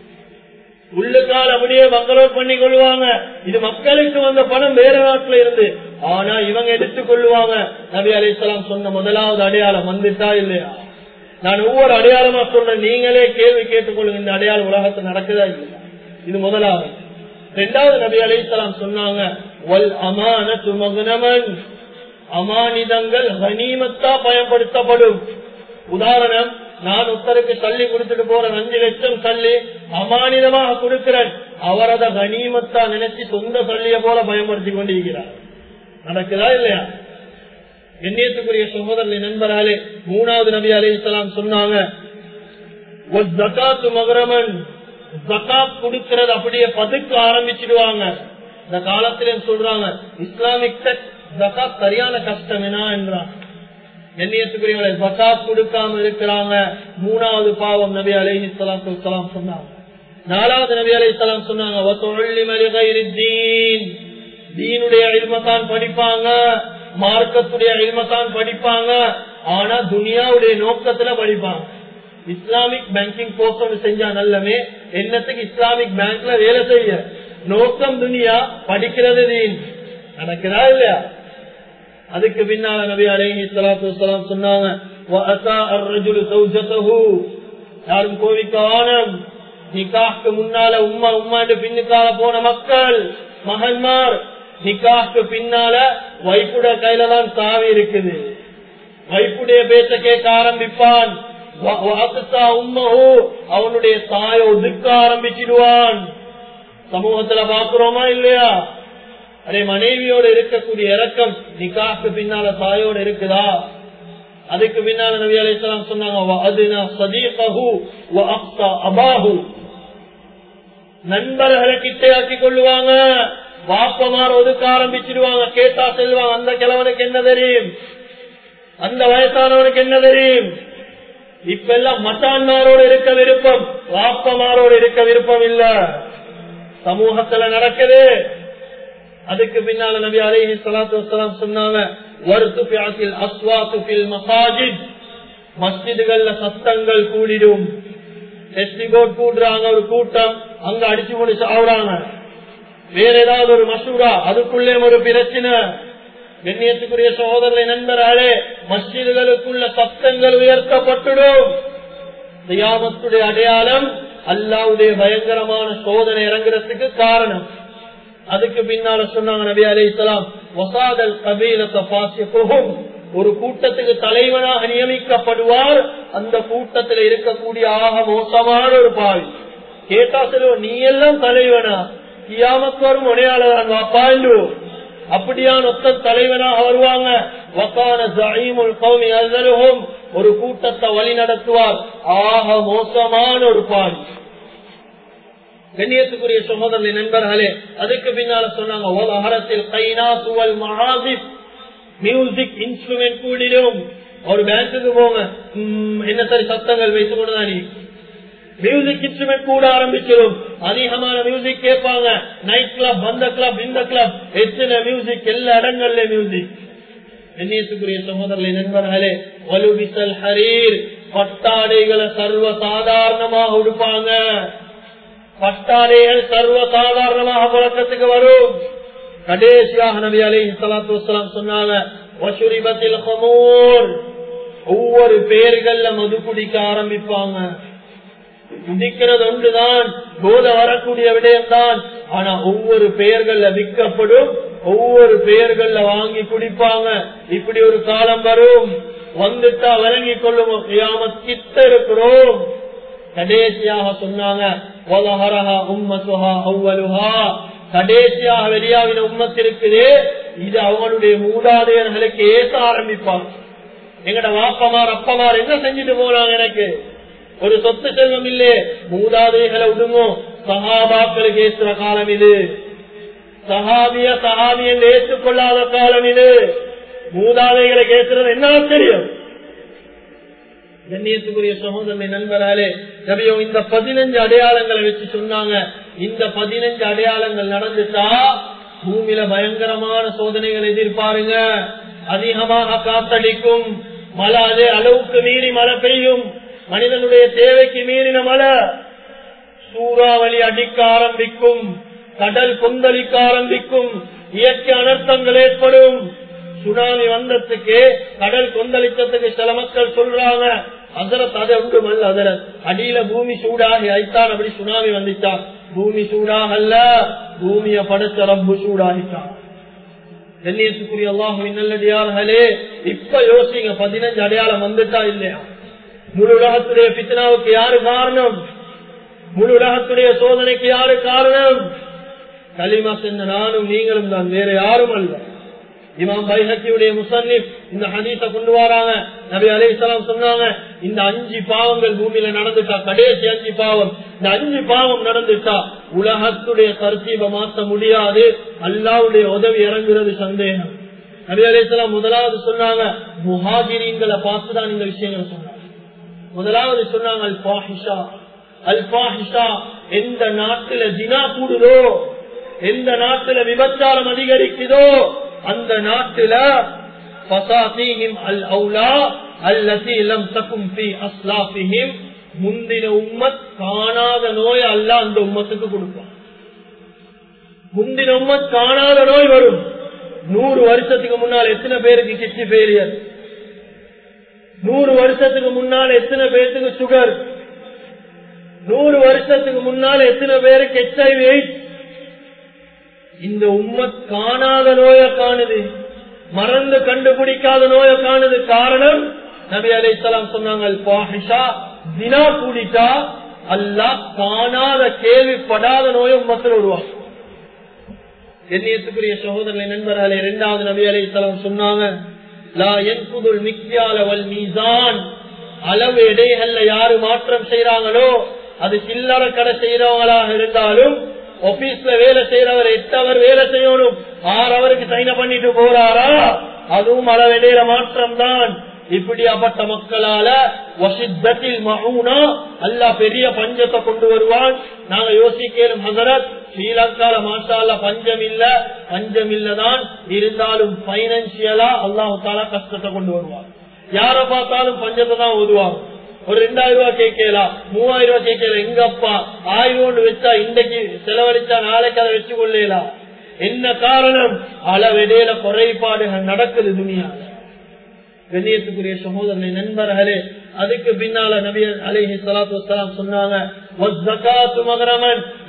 உள்ளுக்கால் அப்படியே மங்களோர் பண்ணி கொள்வாங்க. இது மக்களுக்கு வந்த பணம் வேற நாட்டுல இருந்து. ஆனா இவங்க எடுத்துக் கொள்வாங்க. நபி அலிசலாம் சொன்ன முதலாவது அடையாளம் வந்துட்டா இல்லையா? நான் ஒவ்வொரு அடையாளமா சொல்றேன். நீங்களே கேள்வி கேட்டுக்கொள்ளுங்க. இந்த அடையாளம் உலகத்தில் நடக்குதா இல்லையா? இது முதலாவது. இரண்டாவது நபி அலைஹிஸ்ஸலாம் சொன்னாங்க அமானிதங்கள் கனிமத்தா பயன்படுத்தப்படும். உதாரணம் நான் ஒருத்தருக்கு தள்ளி கொடுத்துட்டு போறேன் அஞ்சு லட்சம் தள்ளி அமானிதமாக கொடுக்கிறேன். அவரத கனிமத்தா நினைச்சு சொந்த சல்லிய போல பயன்படுத்தி கொண்டிருக்கிறார். நடக்குதா இல்லையா? எண்ணியத்துக்குரிய சகோதரனை நண்பராலே மூணாவது நபி அலைஹிஸ்ஸலாம் சொன்னாங்க மகரமன் ஜக்காத் கொடுக்கறது அப்படியே பதுக்க ஆரம்பிச்சிடுவாங்க. இந்த காலத்துல சொல்றாங்க இஸ்லாமிக் ஜக்காத் சரியான கஷ்டம் என்ன? என்றான். எண்ணியத்துக்குரியவங்களை ஜக்காத் கொடுக்காம இருக்கிறாங்க. மூணாவது பாவம் நபி அலைஹி சலாம் சொன்னாங்க. நாலாவது நபி அலை சலாம் சொன்னாங்க தீனுடைய படிப்பாங்க. மார்க்கத்துடைய அழிமத்தான் படிப்பாங்க. ஆனா துனியாவுடைய நோக்கத்துல படிப்பாங்க. இஸ்லாமிக் பேங்கிங் கோர்ஸ் செஞ்சா நல்லமே. என்னத்துக்கு இஸ்லாமிக் பேங்க்ல வேலை செய்ய? நோக்கம் துனியா படிக்கிறது தீன் நடக்குதா இல்லையா? அதுக்கு பின்னால நபி அலைஹி சொன்னாங்க யாரும் கோவிக்கான நிக்காக்கு முன்னால உம்மா உம்மாண்டு பின்னுக்கால போன மக்கள் மகன்மார் நிக்காக்கு பின்னால வைப்புட கையில தான் சாவி இருக்குது. வைப்புடைய பேச்ச கேட்க ஆரம்பிப்பான். அவனுடைய தாய ஒதுக்க ஆரம்பிச்சிடுவான். சமூகத்துல பாக்குறோமா இல்லையா? அதே மனைவியோட இருக்கக்கூடிய இறக்கம் நிக்காக்கு பின்னால தாயோட இருக்குதா? அதுக்கு பின்னால நபி அலைஹிஸ்ஸலாம் சொன்னாங்க "வஅத்னா சதீகஹு வஅக்ஸா அபாஹு." நண்பர்களை கிட்டையாக்கி கொள்ளுவாங்க. வாப்பமார் ஒதுக்க ஆரம்பிச்சிடுவாங்க. கேட்டா செல்வாங்க அந்த கிழவனுக்கு என்ன தெரியும்? அந்த வயசானவனுக்கு என்ன தெரியும்? இப்ப எல்லாம் மட்டான்மாரோட இருக்க விருப்பம் வாப்பமாரோடு இருக்க விருப்பம் இல்ல. சமூகத்துல நடக்குது. அதுக்கு பின்னால நபி அலைஹி ஸலாத்து சொன்னாங்க வர்துபியாத்தில் மஸ்ஜிதுகள்ல சத்தங்கள் கூடிடும். எஸ்டிகோட் கூடுறாங்க ஒரு கூட்டம். அங்க அடிச்சு முடிச்சு சாவுறாங்க வேற ஏதாவது ஒரு மசூரா அதுக்குள்ளே ஒரு பிரச்சனை. கண்ணியத்துக்குரிய சகோதரரை நண்பராலே மஸ்ஜிதுகளுக்குள்ள சத்தங்கள் உயர்த்தப்பட்டுடும். தியாமத்துடைய அடையாளம் அல்லாவுடைய பயங்கரமான சோதனை இறங்குறதுக்கு காரணம். அதுக்கு பின்னால சொன்னாங்க நபி அலி இஸ்லாம் வசாதல் கபீலத்தை ஒரு கூட்டத்துக்கு தலைவனாக நியமிக்கப்படுவார். அந்த கூட்டத்தில் இருக்கக்கூடிய ஆக மோசமான ஒரு பாவி. கேட்டா சொல்லுவோம் நீ எல்லாம் தலைவனா? கியாமத்து வரும் உடையாளர் வாப்பாண்டு அப்படியான் ஒத்த தலைவனாக வருவாங்க. ஒரு கூட்டத்தை வழி நடத்துவார். ஆக மோசமான ஒரு பாவி கண்ணியத்துக்குரிய சகோதரி நண்பர்களே அதுக்கு பின்னால சொன்னாங்க உலகத்தில் கைனா சுவல் மகாசிப் மியூசிக் இன்ஸ்ட்ருமெண்ட் கூடிலும். ஒரு பேங்க்குக்கு போங்க. என்ன சரி சத்தங்கள் வைத்துக் கொண்டுதான் நீ மியூசிக் இன்ஸ்ட்ருமெண்ட் கூட ஆரம்பிச்சிடும் அதிகமான மியூசிக் கேட்பாங்க. நைட் கிளப் அந்த கிளப் இந்த கிளப் எத்தனை மியூசிக் எல்லா இடங்கள்ல மியூசிக் கண்ணியத்துக்குரிய சகோதரர்களை நண்பர்களே வலுபிசல் ஹரீர். பட்டாடைகளை சர்வ சாதாரணமாக உடுப்பாங்க. பட்டாடைகள் சர்வ சாதாரணமாக புழக்கத்துக்கு வரும். கடைசியாக நபி அலி சலாத்து வலாம் சொன்னாங்க ஹமூர். ஒவ்வொரு பேர்கள்ல மது குடிக்க ஆரம்பிப்பாங்க. குடிக்கிறது ஒன்றுதான் போத வரக்கூடிய விடயம்தான். ஆனா ஒவ்வொரு பெயர்கள்ல விற்கப்படும் ஒவ்வொரு பெயர்கள்ல வாங்கி குடிப்பாங்க. இப்படி ஒரு காலம் வரும். வந்துட்டா வழங்கி கொள்ளும் கிட்ட இருக்கிறோம் கடைசியாக சொன்னாங்க கடைசியாக வெளியாவின உம்மத்து இது அவங்களுடைய மூதாதையர்களுக்கு ஏச ஆரம்பிப்பாங்க. எங்கட வாப்பமார் அப்பமார் என்ன செஞ்சுட்டு போனாங்க எனக்கு? ஒரு சொத்து செல்வம் இல்லே மூதாதைகளை விடுமோ சகாபாக்களுக்கு ஏசுற காலம் இது. சஹாபிய என்று ஏற்றுக்கொள்ளாத காலம் இது. மூதாதைகளை கேட்கிறது என்ன ஆச்சரியம்? கண்ணியத்துக்குரிய சகோதரனை நண்பராலே நபியோ இந்த பதினஞ்சு அடையாளங்களை வச்சு சொன்னாங்க. இந்த பதினஞ்சு அடையாளங்கள் நடந்துட்டா பூமியில பயங்கரமான சோதனைகள் எதிர்பாருங்க. அதிகமாக காத்தடிக்கும் மழை அதே அளவுக்கு மீறி மழை பெய்யும். மனிதனுடைய தேவைக்கு மீறின மழை. சூறாவளி அடிக்க ஆரம்பிக்கும் கடல் கொந்தளிக்க ஆரம்பிக்கும் இயற்கை அனர்த்தங்கள் ஏற்படும். சுனாமி வந்ததுக்கு கடல் கொந்தளித்ததுக்கு சில மக்கள் சொல்றாங்க அதரத் அதை உண்டு மல்ல அதரத் அடியில பூமி சூடாகி ஐத்தான் அப்படி சுனாமி வந்துட்டான் பூமி சூடாகல்ல பூமிய படைச்ச ரப்பு சூடாகிட்டான். கண்ணியத்துக்குரிய அல்லாஹுவின் இன்னல்லடியார்களே இப்ப யோசிங்க பதினஞ்சு அடையாளம் வந்துட்டா இல்லையா? முழு உலகத்துடைய பித்தனாவுக்கு யாரு காரணம்? முழு உலகத்துடைய சோதனைக்கு யாரு காரணம்? களிமா சென்ற நானும் நீங்களும் தான் வேற யாரும் அல்ல. இமாம் பைஹக்கியுடைய முசன்னிப் இந்த ஹதீஸ கொண்டு வராங்க. நபி அலைஹிஸ்ஸலாம் சொன்னாங்க இந்த அஞ்சு பாவங்கள் பூமியில நடந்துட்டா கடைசி அஞ்சு பாவம் இந்த அஞ்சு பாவம் நடந்துட்டா உலகத்துடைய தர்த்தீப மாற்ற முடியாது அல்லாவுடைய உதவி இறங்குறது சந்தேகம். நபி அலைஹிஸ்ஸலாம் முதலாவது சொன்னாங்க முஹாஜிரீன்களை பார்த்துதான் இந்த விஷயங்களை சொன்னாங்க. முதலாவது சொன்னாங்க அல் பாஹிஷா அல் பாஹிஷா எந்த நாட்டுல ஜினா கூடுதோ எந்த நாட்டுல விபச்சாரம் அதிகரிக்குதோ அந்த நாட்டுல அல் அவுலா அல்லதி முந்தின உம்மத் காணாத நோய் அல்ல அந்த உம்மத்துக்கு கொடுப்பான். முந்தின உம்மத் காணாத நோய் வரும். நூறு வருஷத்துக்கு முன்னால் எத்தனை பேருக்கு கிட்னி ஃபெயிலியர் நூறு வருஷத்துக்கு முன்னால் எத்தனை பேருக்கு சுகர் நூறு வருஷத்துக்கு முன்னால் எத்தனை பேருக்கு ஹெச்ஐவி இந்த உண்மை காணாத நோய காணுது. மறந்து கண்டுபிடிக்காத நோய காணுது. காரணம் நபி அலைசலாம் சொன்னாங்க பாஹிஷா தினா கூடிட்டா அல்லாஹ் காணாத கேள்விப்படாத நோயை உம்மத்தில் உருவாக்கும். எண்ணியத்துக்குரிய சகோதரர்களை நண்பர்களே இரண்டாவது நபி அலைசலாம் சொன்னாங்க அளவு எடைகள்ல யாரு மாற்றம் செய்யறாங்களோ அது சில்லற கடை செய்யறவங்களாக இருந்தாலும் ஆபீஸ்ல வேலை செய்யறவர் எட்டு அவர் வேலை செய்யணும். ஆறு அவருக்கு சைன பண்ணிட்டு போறாரா? அதுவும் அளவெடையில மாற்றம் தான் இப்படியாப்பட்ட மக்களால வசித்தத்தில் மகூனா அல்லா பெரிய பஞ்சத்தை கொண்டு வருவான். நாங்க யோசிக்கலும் ஹசரத் ஸ்ரீலங்கால மாஷால பஞ்சம் இல்ல பஞ்சம் இல்லதான் இருந்தாலும் பைனான்சியலா அல்லாஹு தாலா கஷ்டத்தை கொண்டு வருவான். யார பார்த்தாலும் பஞ்சத்தை தான் ஓதுவாங்க ஒரு ரெண்டாயிரம் ரூபாய் கேட்கலாம் மூவாயிரம் ரூபாய் கேட்கல எங்கப்பா? ஆயிரம் வச்சா இன்றைக்கு செலவழிச்சா நாளைக்கு அதை வச்சு கொள்ளலாம் என்ன காரணம்? அளவெடையில குறைபாடுகள் நடக்குது துணியால கண்ணியத்துக்குரிய சகோதரனை நண்பர்களே அதுக்கு பின்னால நபி அலிஹி சலாத்து வலாம் சொன்னாங்க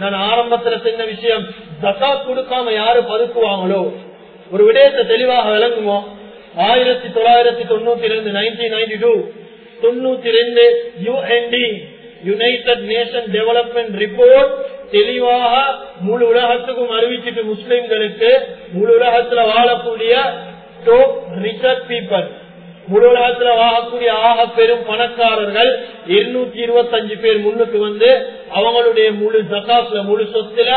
நான் ஆரம்பத்துல சொன்ன விஷயம் ஜக்காத் கொடுக்காம யாரு பதுக்குவாங்களோ? ஒரு விடயத்தை தெளிவாக விளங்குவோம். ஆயிரத்தி தொள்ளாயிரத்தி தொண்ணூத்தி ரெண்டு நைன்டீன் நைன்டி டூ தொண்ணூத்தி ரெண்டு UND United Nation development report தெளிவாக முழு உலகத்துக்கும் அறிவிச்சிட்டு முஸ்லிம்களுக்கு முழு உலகத்துல வாழக்கூடிய டாப் ரிசர்ச் பீப்பிள் முழு உலகத்துல வாழக்கூடிய ஆக பெரும் பணக்காரர்கள் இருநூத்தி இருபத்தஞ்சு பேர் முன்னுக்கு வந்து அவங்களுடைய முழு ஜக்காத்ல முழு சொத்துல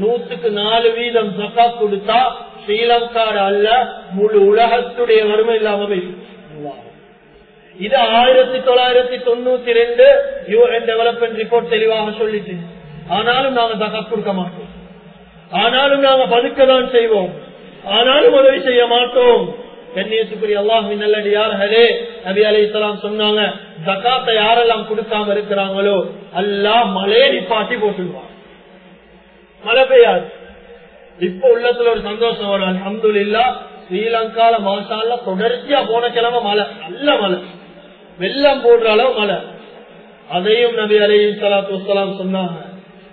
நூத்துக்கு நாலு வீதம் ஜக்காத் கொடுத்தா ஸ்ரீலங்காடு அல்ல முழு உலகத்துடைய வறுமை இல்லாம இது ஆயிரத்தி தொள்ளாயிரத்தி தொண்ணூத்தி ரெண்டு யூஎன் டெவலப்மெண்ட் ரிப்போர்ட் தெளிவாக சொல்லிட்டு ஆனாலும் நாங்க தகா கொடுக்க மாட்டோம். ஆனாலும் நாங்க பதுக்க தான் செய்வோம். ஆனாலும் உதவி செய்ய மாட்டோம். கண்ணியத்துக்குரிய அல்லாஹின் நல்லடியார்களே நபி அலி இஸ்லாம் சொன்னாங்க ஜக்காத்தை யாரெல்லாம் கொடுக்காம இருக்கிறாங்களோ அல்லாஹ் மழையை நிப்பாட்டி போட்டுடுவான். மழை பெய்யாது. இப்ப உள்ளத்துல ஒரு சந்தோஷம் வரும். அஹமது இல்லா ஸ்ரீலங்கால மாசால தொடர்ச்சியா போன கிழமை மழை. நல்ல மழை. வெள்ளம் போடுற அளவு மழை. அதையும் நபி அலி சலாத்து சொன்னாங்க.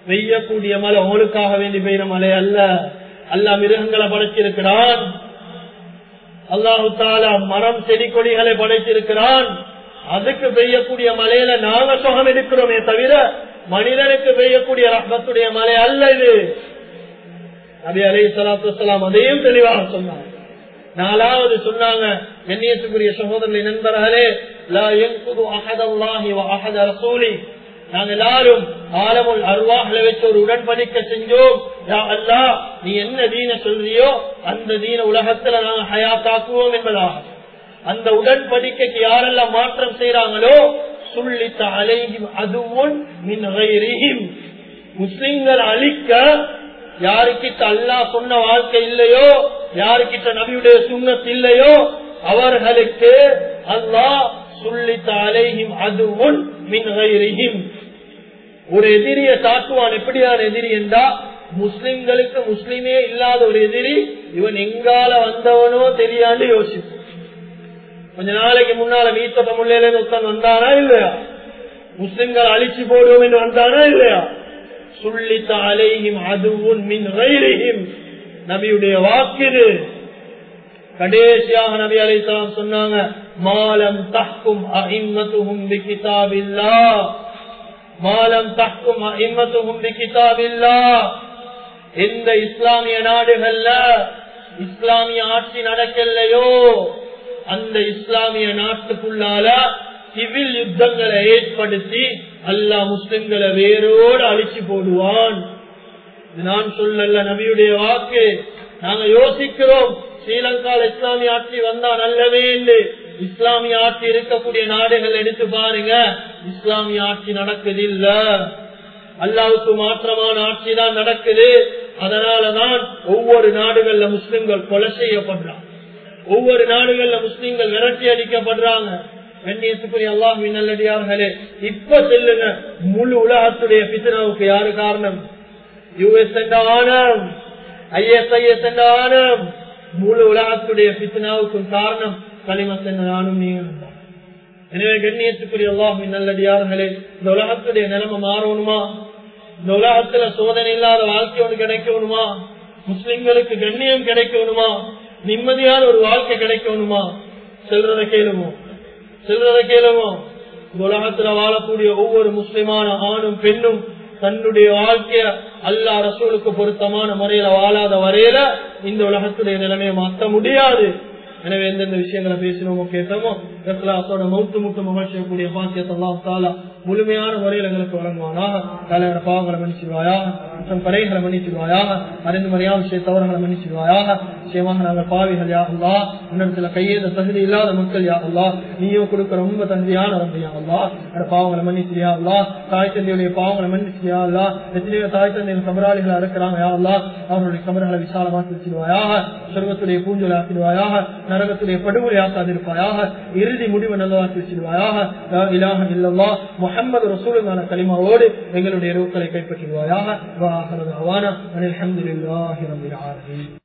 பெய்யக்கூடிய மழை அவங்களுக்காக வேண்டி பெய்யுற மழை அல்ல. அல்ல மிருகங்களை படைச்சிருக்கிறான். அல்லாஹு தாலா மரம் செடி கொடிகளை படைத்திருக்கிறான். அதுக்கு பெய்யக்கூடிய மலையில நாங்க சுகம் எடுக்கிறோமே தவிர மனிதனுக்கு பெய்யக்கூடிய ரத்தத்துடைய மலை அல்ல இது. நபி அலி சலாத்து அதையும் தெளிவாக சொன்னார் நாலாவது சொன்னாங்க கண்ணியத்துக்குரிய சகோதரர்களை நண்பர்களே நாங்க எல்லாரும் ஆலமுல் அருவாஹ்ல வச்சு ஒரு உடன்படிக்க செஞ்சோம். யா நீ என்ன தீன சொல்றியோ அந்த தீன உலகத்துல நாங்க ஹயாத்தாக்குவோம் என்பதாக. அந்த உடன்படிக்கைக்கு யாரெல்லாம் மாற்றம் செய்யறாங்களோ சுள்ளித்த அலைஹிம் அதுவும் மின் முஸ்லிம்கள் அழிக்க யாருக்கிட்ட அல்லாஹ் சொன்ன வாழ்க்கை இல்லையோ யாருக்கிட்ட நபியுடைய சுண்ணத் இல்லையோ அவர்களுக்கு அல்லா சுள்ளித்த அலைஹிம் அதுவும் மின் ஒரு எதிரிய தாக்குவான். எப்படியான எதிரி என்றா முஸ்லிம்களுக்கு முஸ்லிமே இல்லாத ஒரு எதிரி இவன் எங்கால வந்தவனோ தெரியாண்டு யோசிப்பு கொஞ்ச நாளைக்கு முன்னால மீத்த தமிழ்ல ஒருத்தன் வந்தானா இல்லையா? முஸ்லிம்கள் அழிச்சு போடுவோம் என்று வந்தானா இல்லையா? சுள்ளித்த அலைஹிம் அதுவும் மின் கைரிஹிம். நபியுடைய வாக்கிது கடைசியாக நபி அலைஹிஸ்ஸலாம் சொன்னாங்க மாலம் தக்கும் அஇம்மத்துஹும் கிதாபில்லா மாலம் தக்கும் அஇம்மத்துஹும் கிதாபில்லா. எந்த இஸ்லாமிய நாடுகள்ல இஸ்லாமிய ஆட்சி நடக்கலையோ? அந்த இஸ்லாமிய நாட்டுக்குள்ளால சிவில் யுத்தங்களை ஏற்படுத்தி அல்லாஹ் முஸ்லிம்களை வேரோடு அழிச்சு போடுவான். நான் சொல்லல நபியுடைய வாக்கு. நாங்க யோசிக்கிறோம் ஸ்ரீலங்கா இஸ்லாமிய ஆட்சி வந்தா நல்லவே இல்லை இஸ்லாமிய ஆட்சி இருக்கக்கூடிய நாடுகள் எடுத்து பாருங்க. இஸ்லாமிய ஆட்சி நடக்குது இல்ல அல்லாவுக்கு மாற்றமான ஆட்சி தான் நடக்குது. அதனாலதான் ஒவ்வொரு நாடுகள்ல முஸ்லிம்கள் கொலை செய்யப்படுறாங்க. ஒவ்வொரு நாடுகள்ல முஸ்லிம்கள் விரட்டி அடிக்கப்படுறாங்க. கண்ணியத்துக்குரிய அல்லாஹ் நல்லடியார்களே இப்ப செல்லுங்க முழு உலகத்துடைய பித்தனாவுக்கு யாரு காரணம்? யுஎஸ் என்ற ஆணம் ஐஎஸ்ஐஎஸ் என்ற ஆணம் முழு உலகத்துடைய பித்தனாவுக்கும் காரணம் களிமத் நானும் ஆணும் நீங்க எனவே கண்ணியத்துக்குரிய அல்லாஹ் நல்லடியார்களே இந்த உலகத்துடைய நிலைமை மாறணுமா? இந்த உலகத்துல சோதனை இல்லாத வாழ்க்கை ஒன்று கிடைக்கணுமா? முஸ்லிம்களுக்கு கண்ணியம் கிடைக்கணுமா? நிம்மதியான ஒரு வாழ்க்கை கிடைக்கணுமா? செல்றத கேளுவோம் செல்றத கேளுவோம் உலகத்துல வாழக்கூடிய ஒவ்வொரு முஸ்லிமான ஆணும் பெண்ணும் தன்னுடைய வாழ்க்கைய அல்லா ரசூலுக்கு பொருத்தமான முறையில வாழாத வரையில இந்த உலகத்துடைய நிலைமையை மாற்ற முடியாது. எனவே எந்தெந்த விஷயங்களை பேசினோமோ கேட்டோமோ இஸ்லாத்தோட மௌத்து முட்டு மகிழ்ச்சியக்கூடிய பாக்கியத்தெல்லாம் தாலா முழுமையான முறையில் எங்களுக்கு வழங்குவானாக. தலைவர பாவங்களை மன்னிச்சிருவாயாக மற்றும் கரைகளை மன்னிச்சிருவாயாக அறிந்து மறையாத விஷய தவறுகளை மன்னிச்சிருவாயாக நிச்சயமாக நாங்கள் பாவிகள் யா அல்லா கையேத தகுதி இல்லாத மக்கள் யா நீயும் கொடுக்க ரொம்ப தகுதியான வந்து யா அந்த பாவங்களை மன்னிச்சிரியா தாய் தந்தையுடைய பாவங்களை மன்னிச்சிரியா எத்தனையோ தாய் தந்தையின் கபராளிகள் அறுக்கிறாங்க யாருல்லா அல்லா அவர்களுடைய கபர்களை விசாலமாக்கி வச்சிருவாயாக சொர்க்கத்துடைய பூஞ்சல் ஆக்கிடுவாயாக நரகத்துடைய படுகொலை ஆக்காதிருப்பாயாக இறுதி முடிவு நல்லதாக்கி செல்வாயாக இலாக இல்லல்லா முகமது ரசூலுமான கலிமாவோடு எங்களுடைய ரூக்களை கைப்பற்றிடுவாயாக? வாஹரது அவானா அனில் அஹமதுல்லாஹி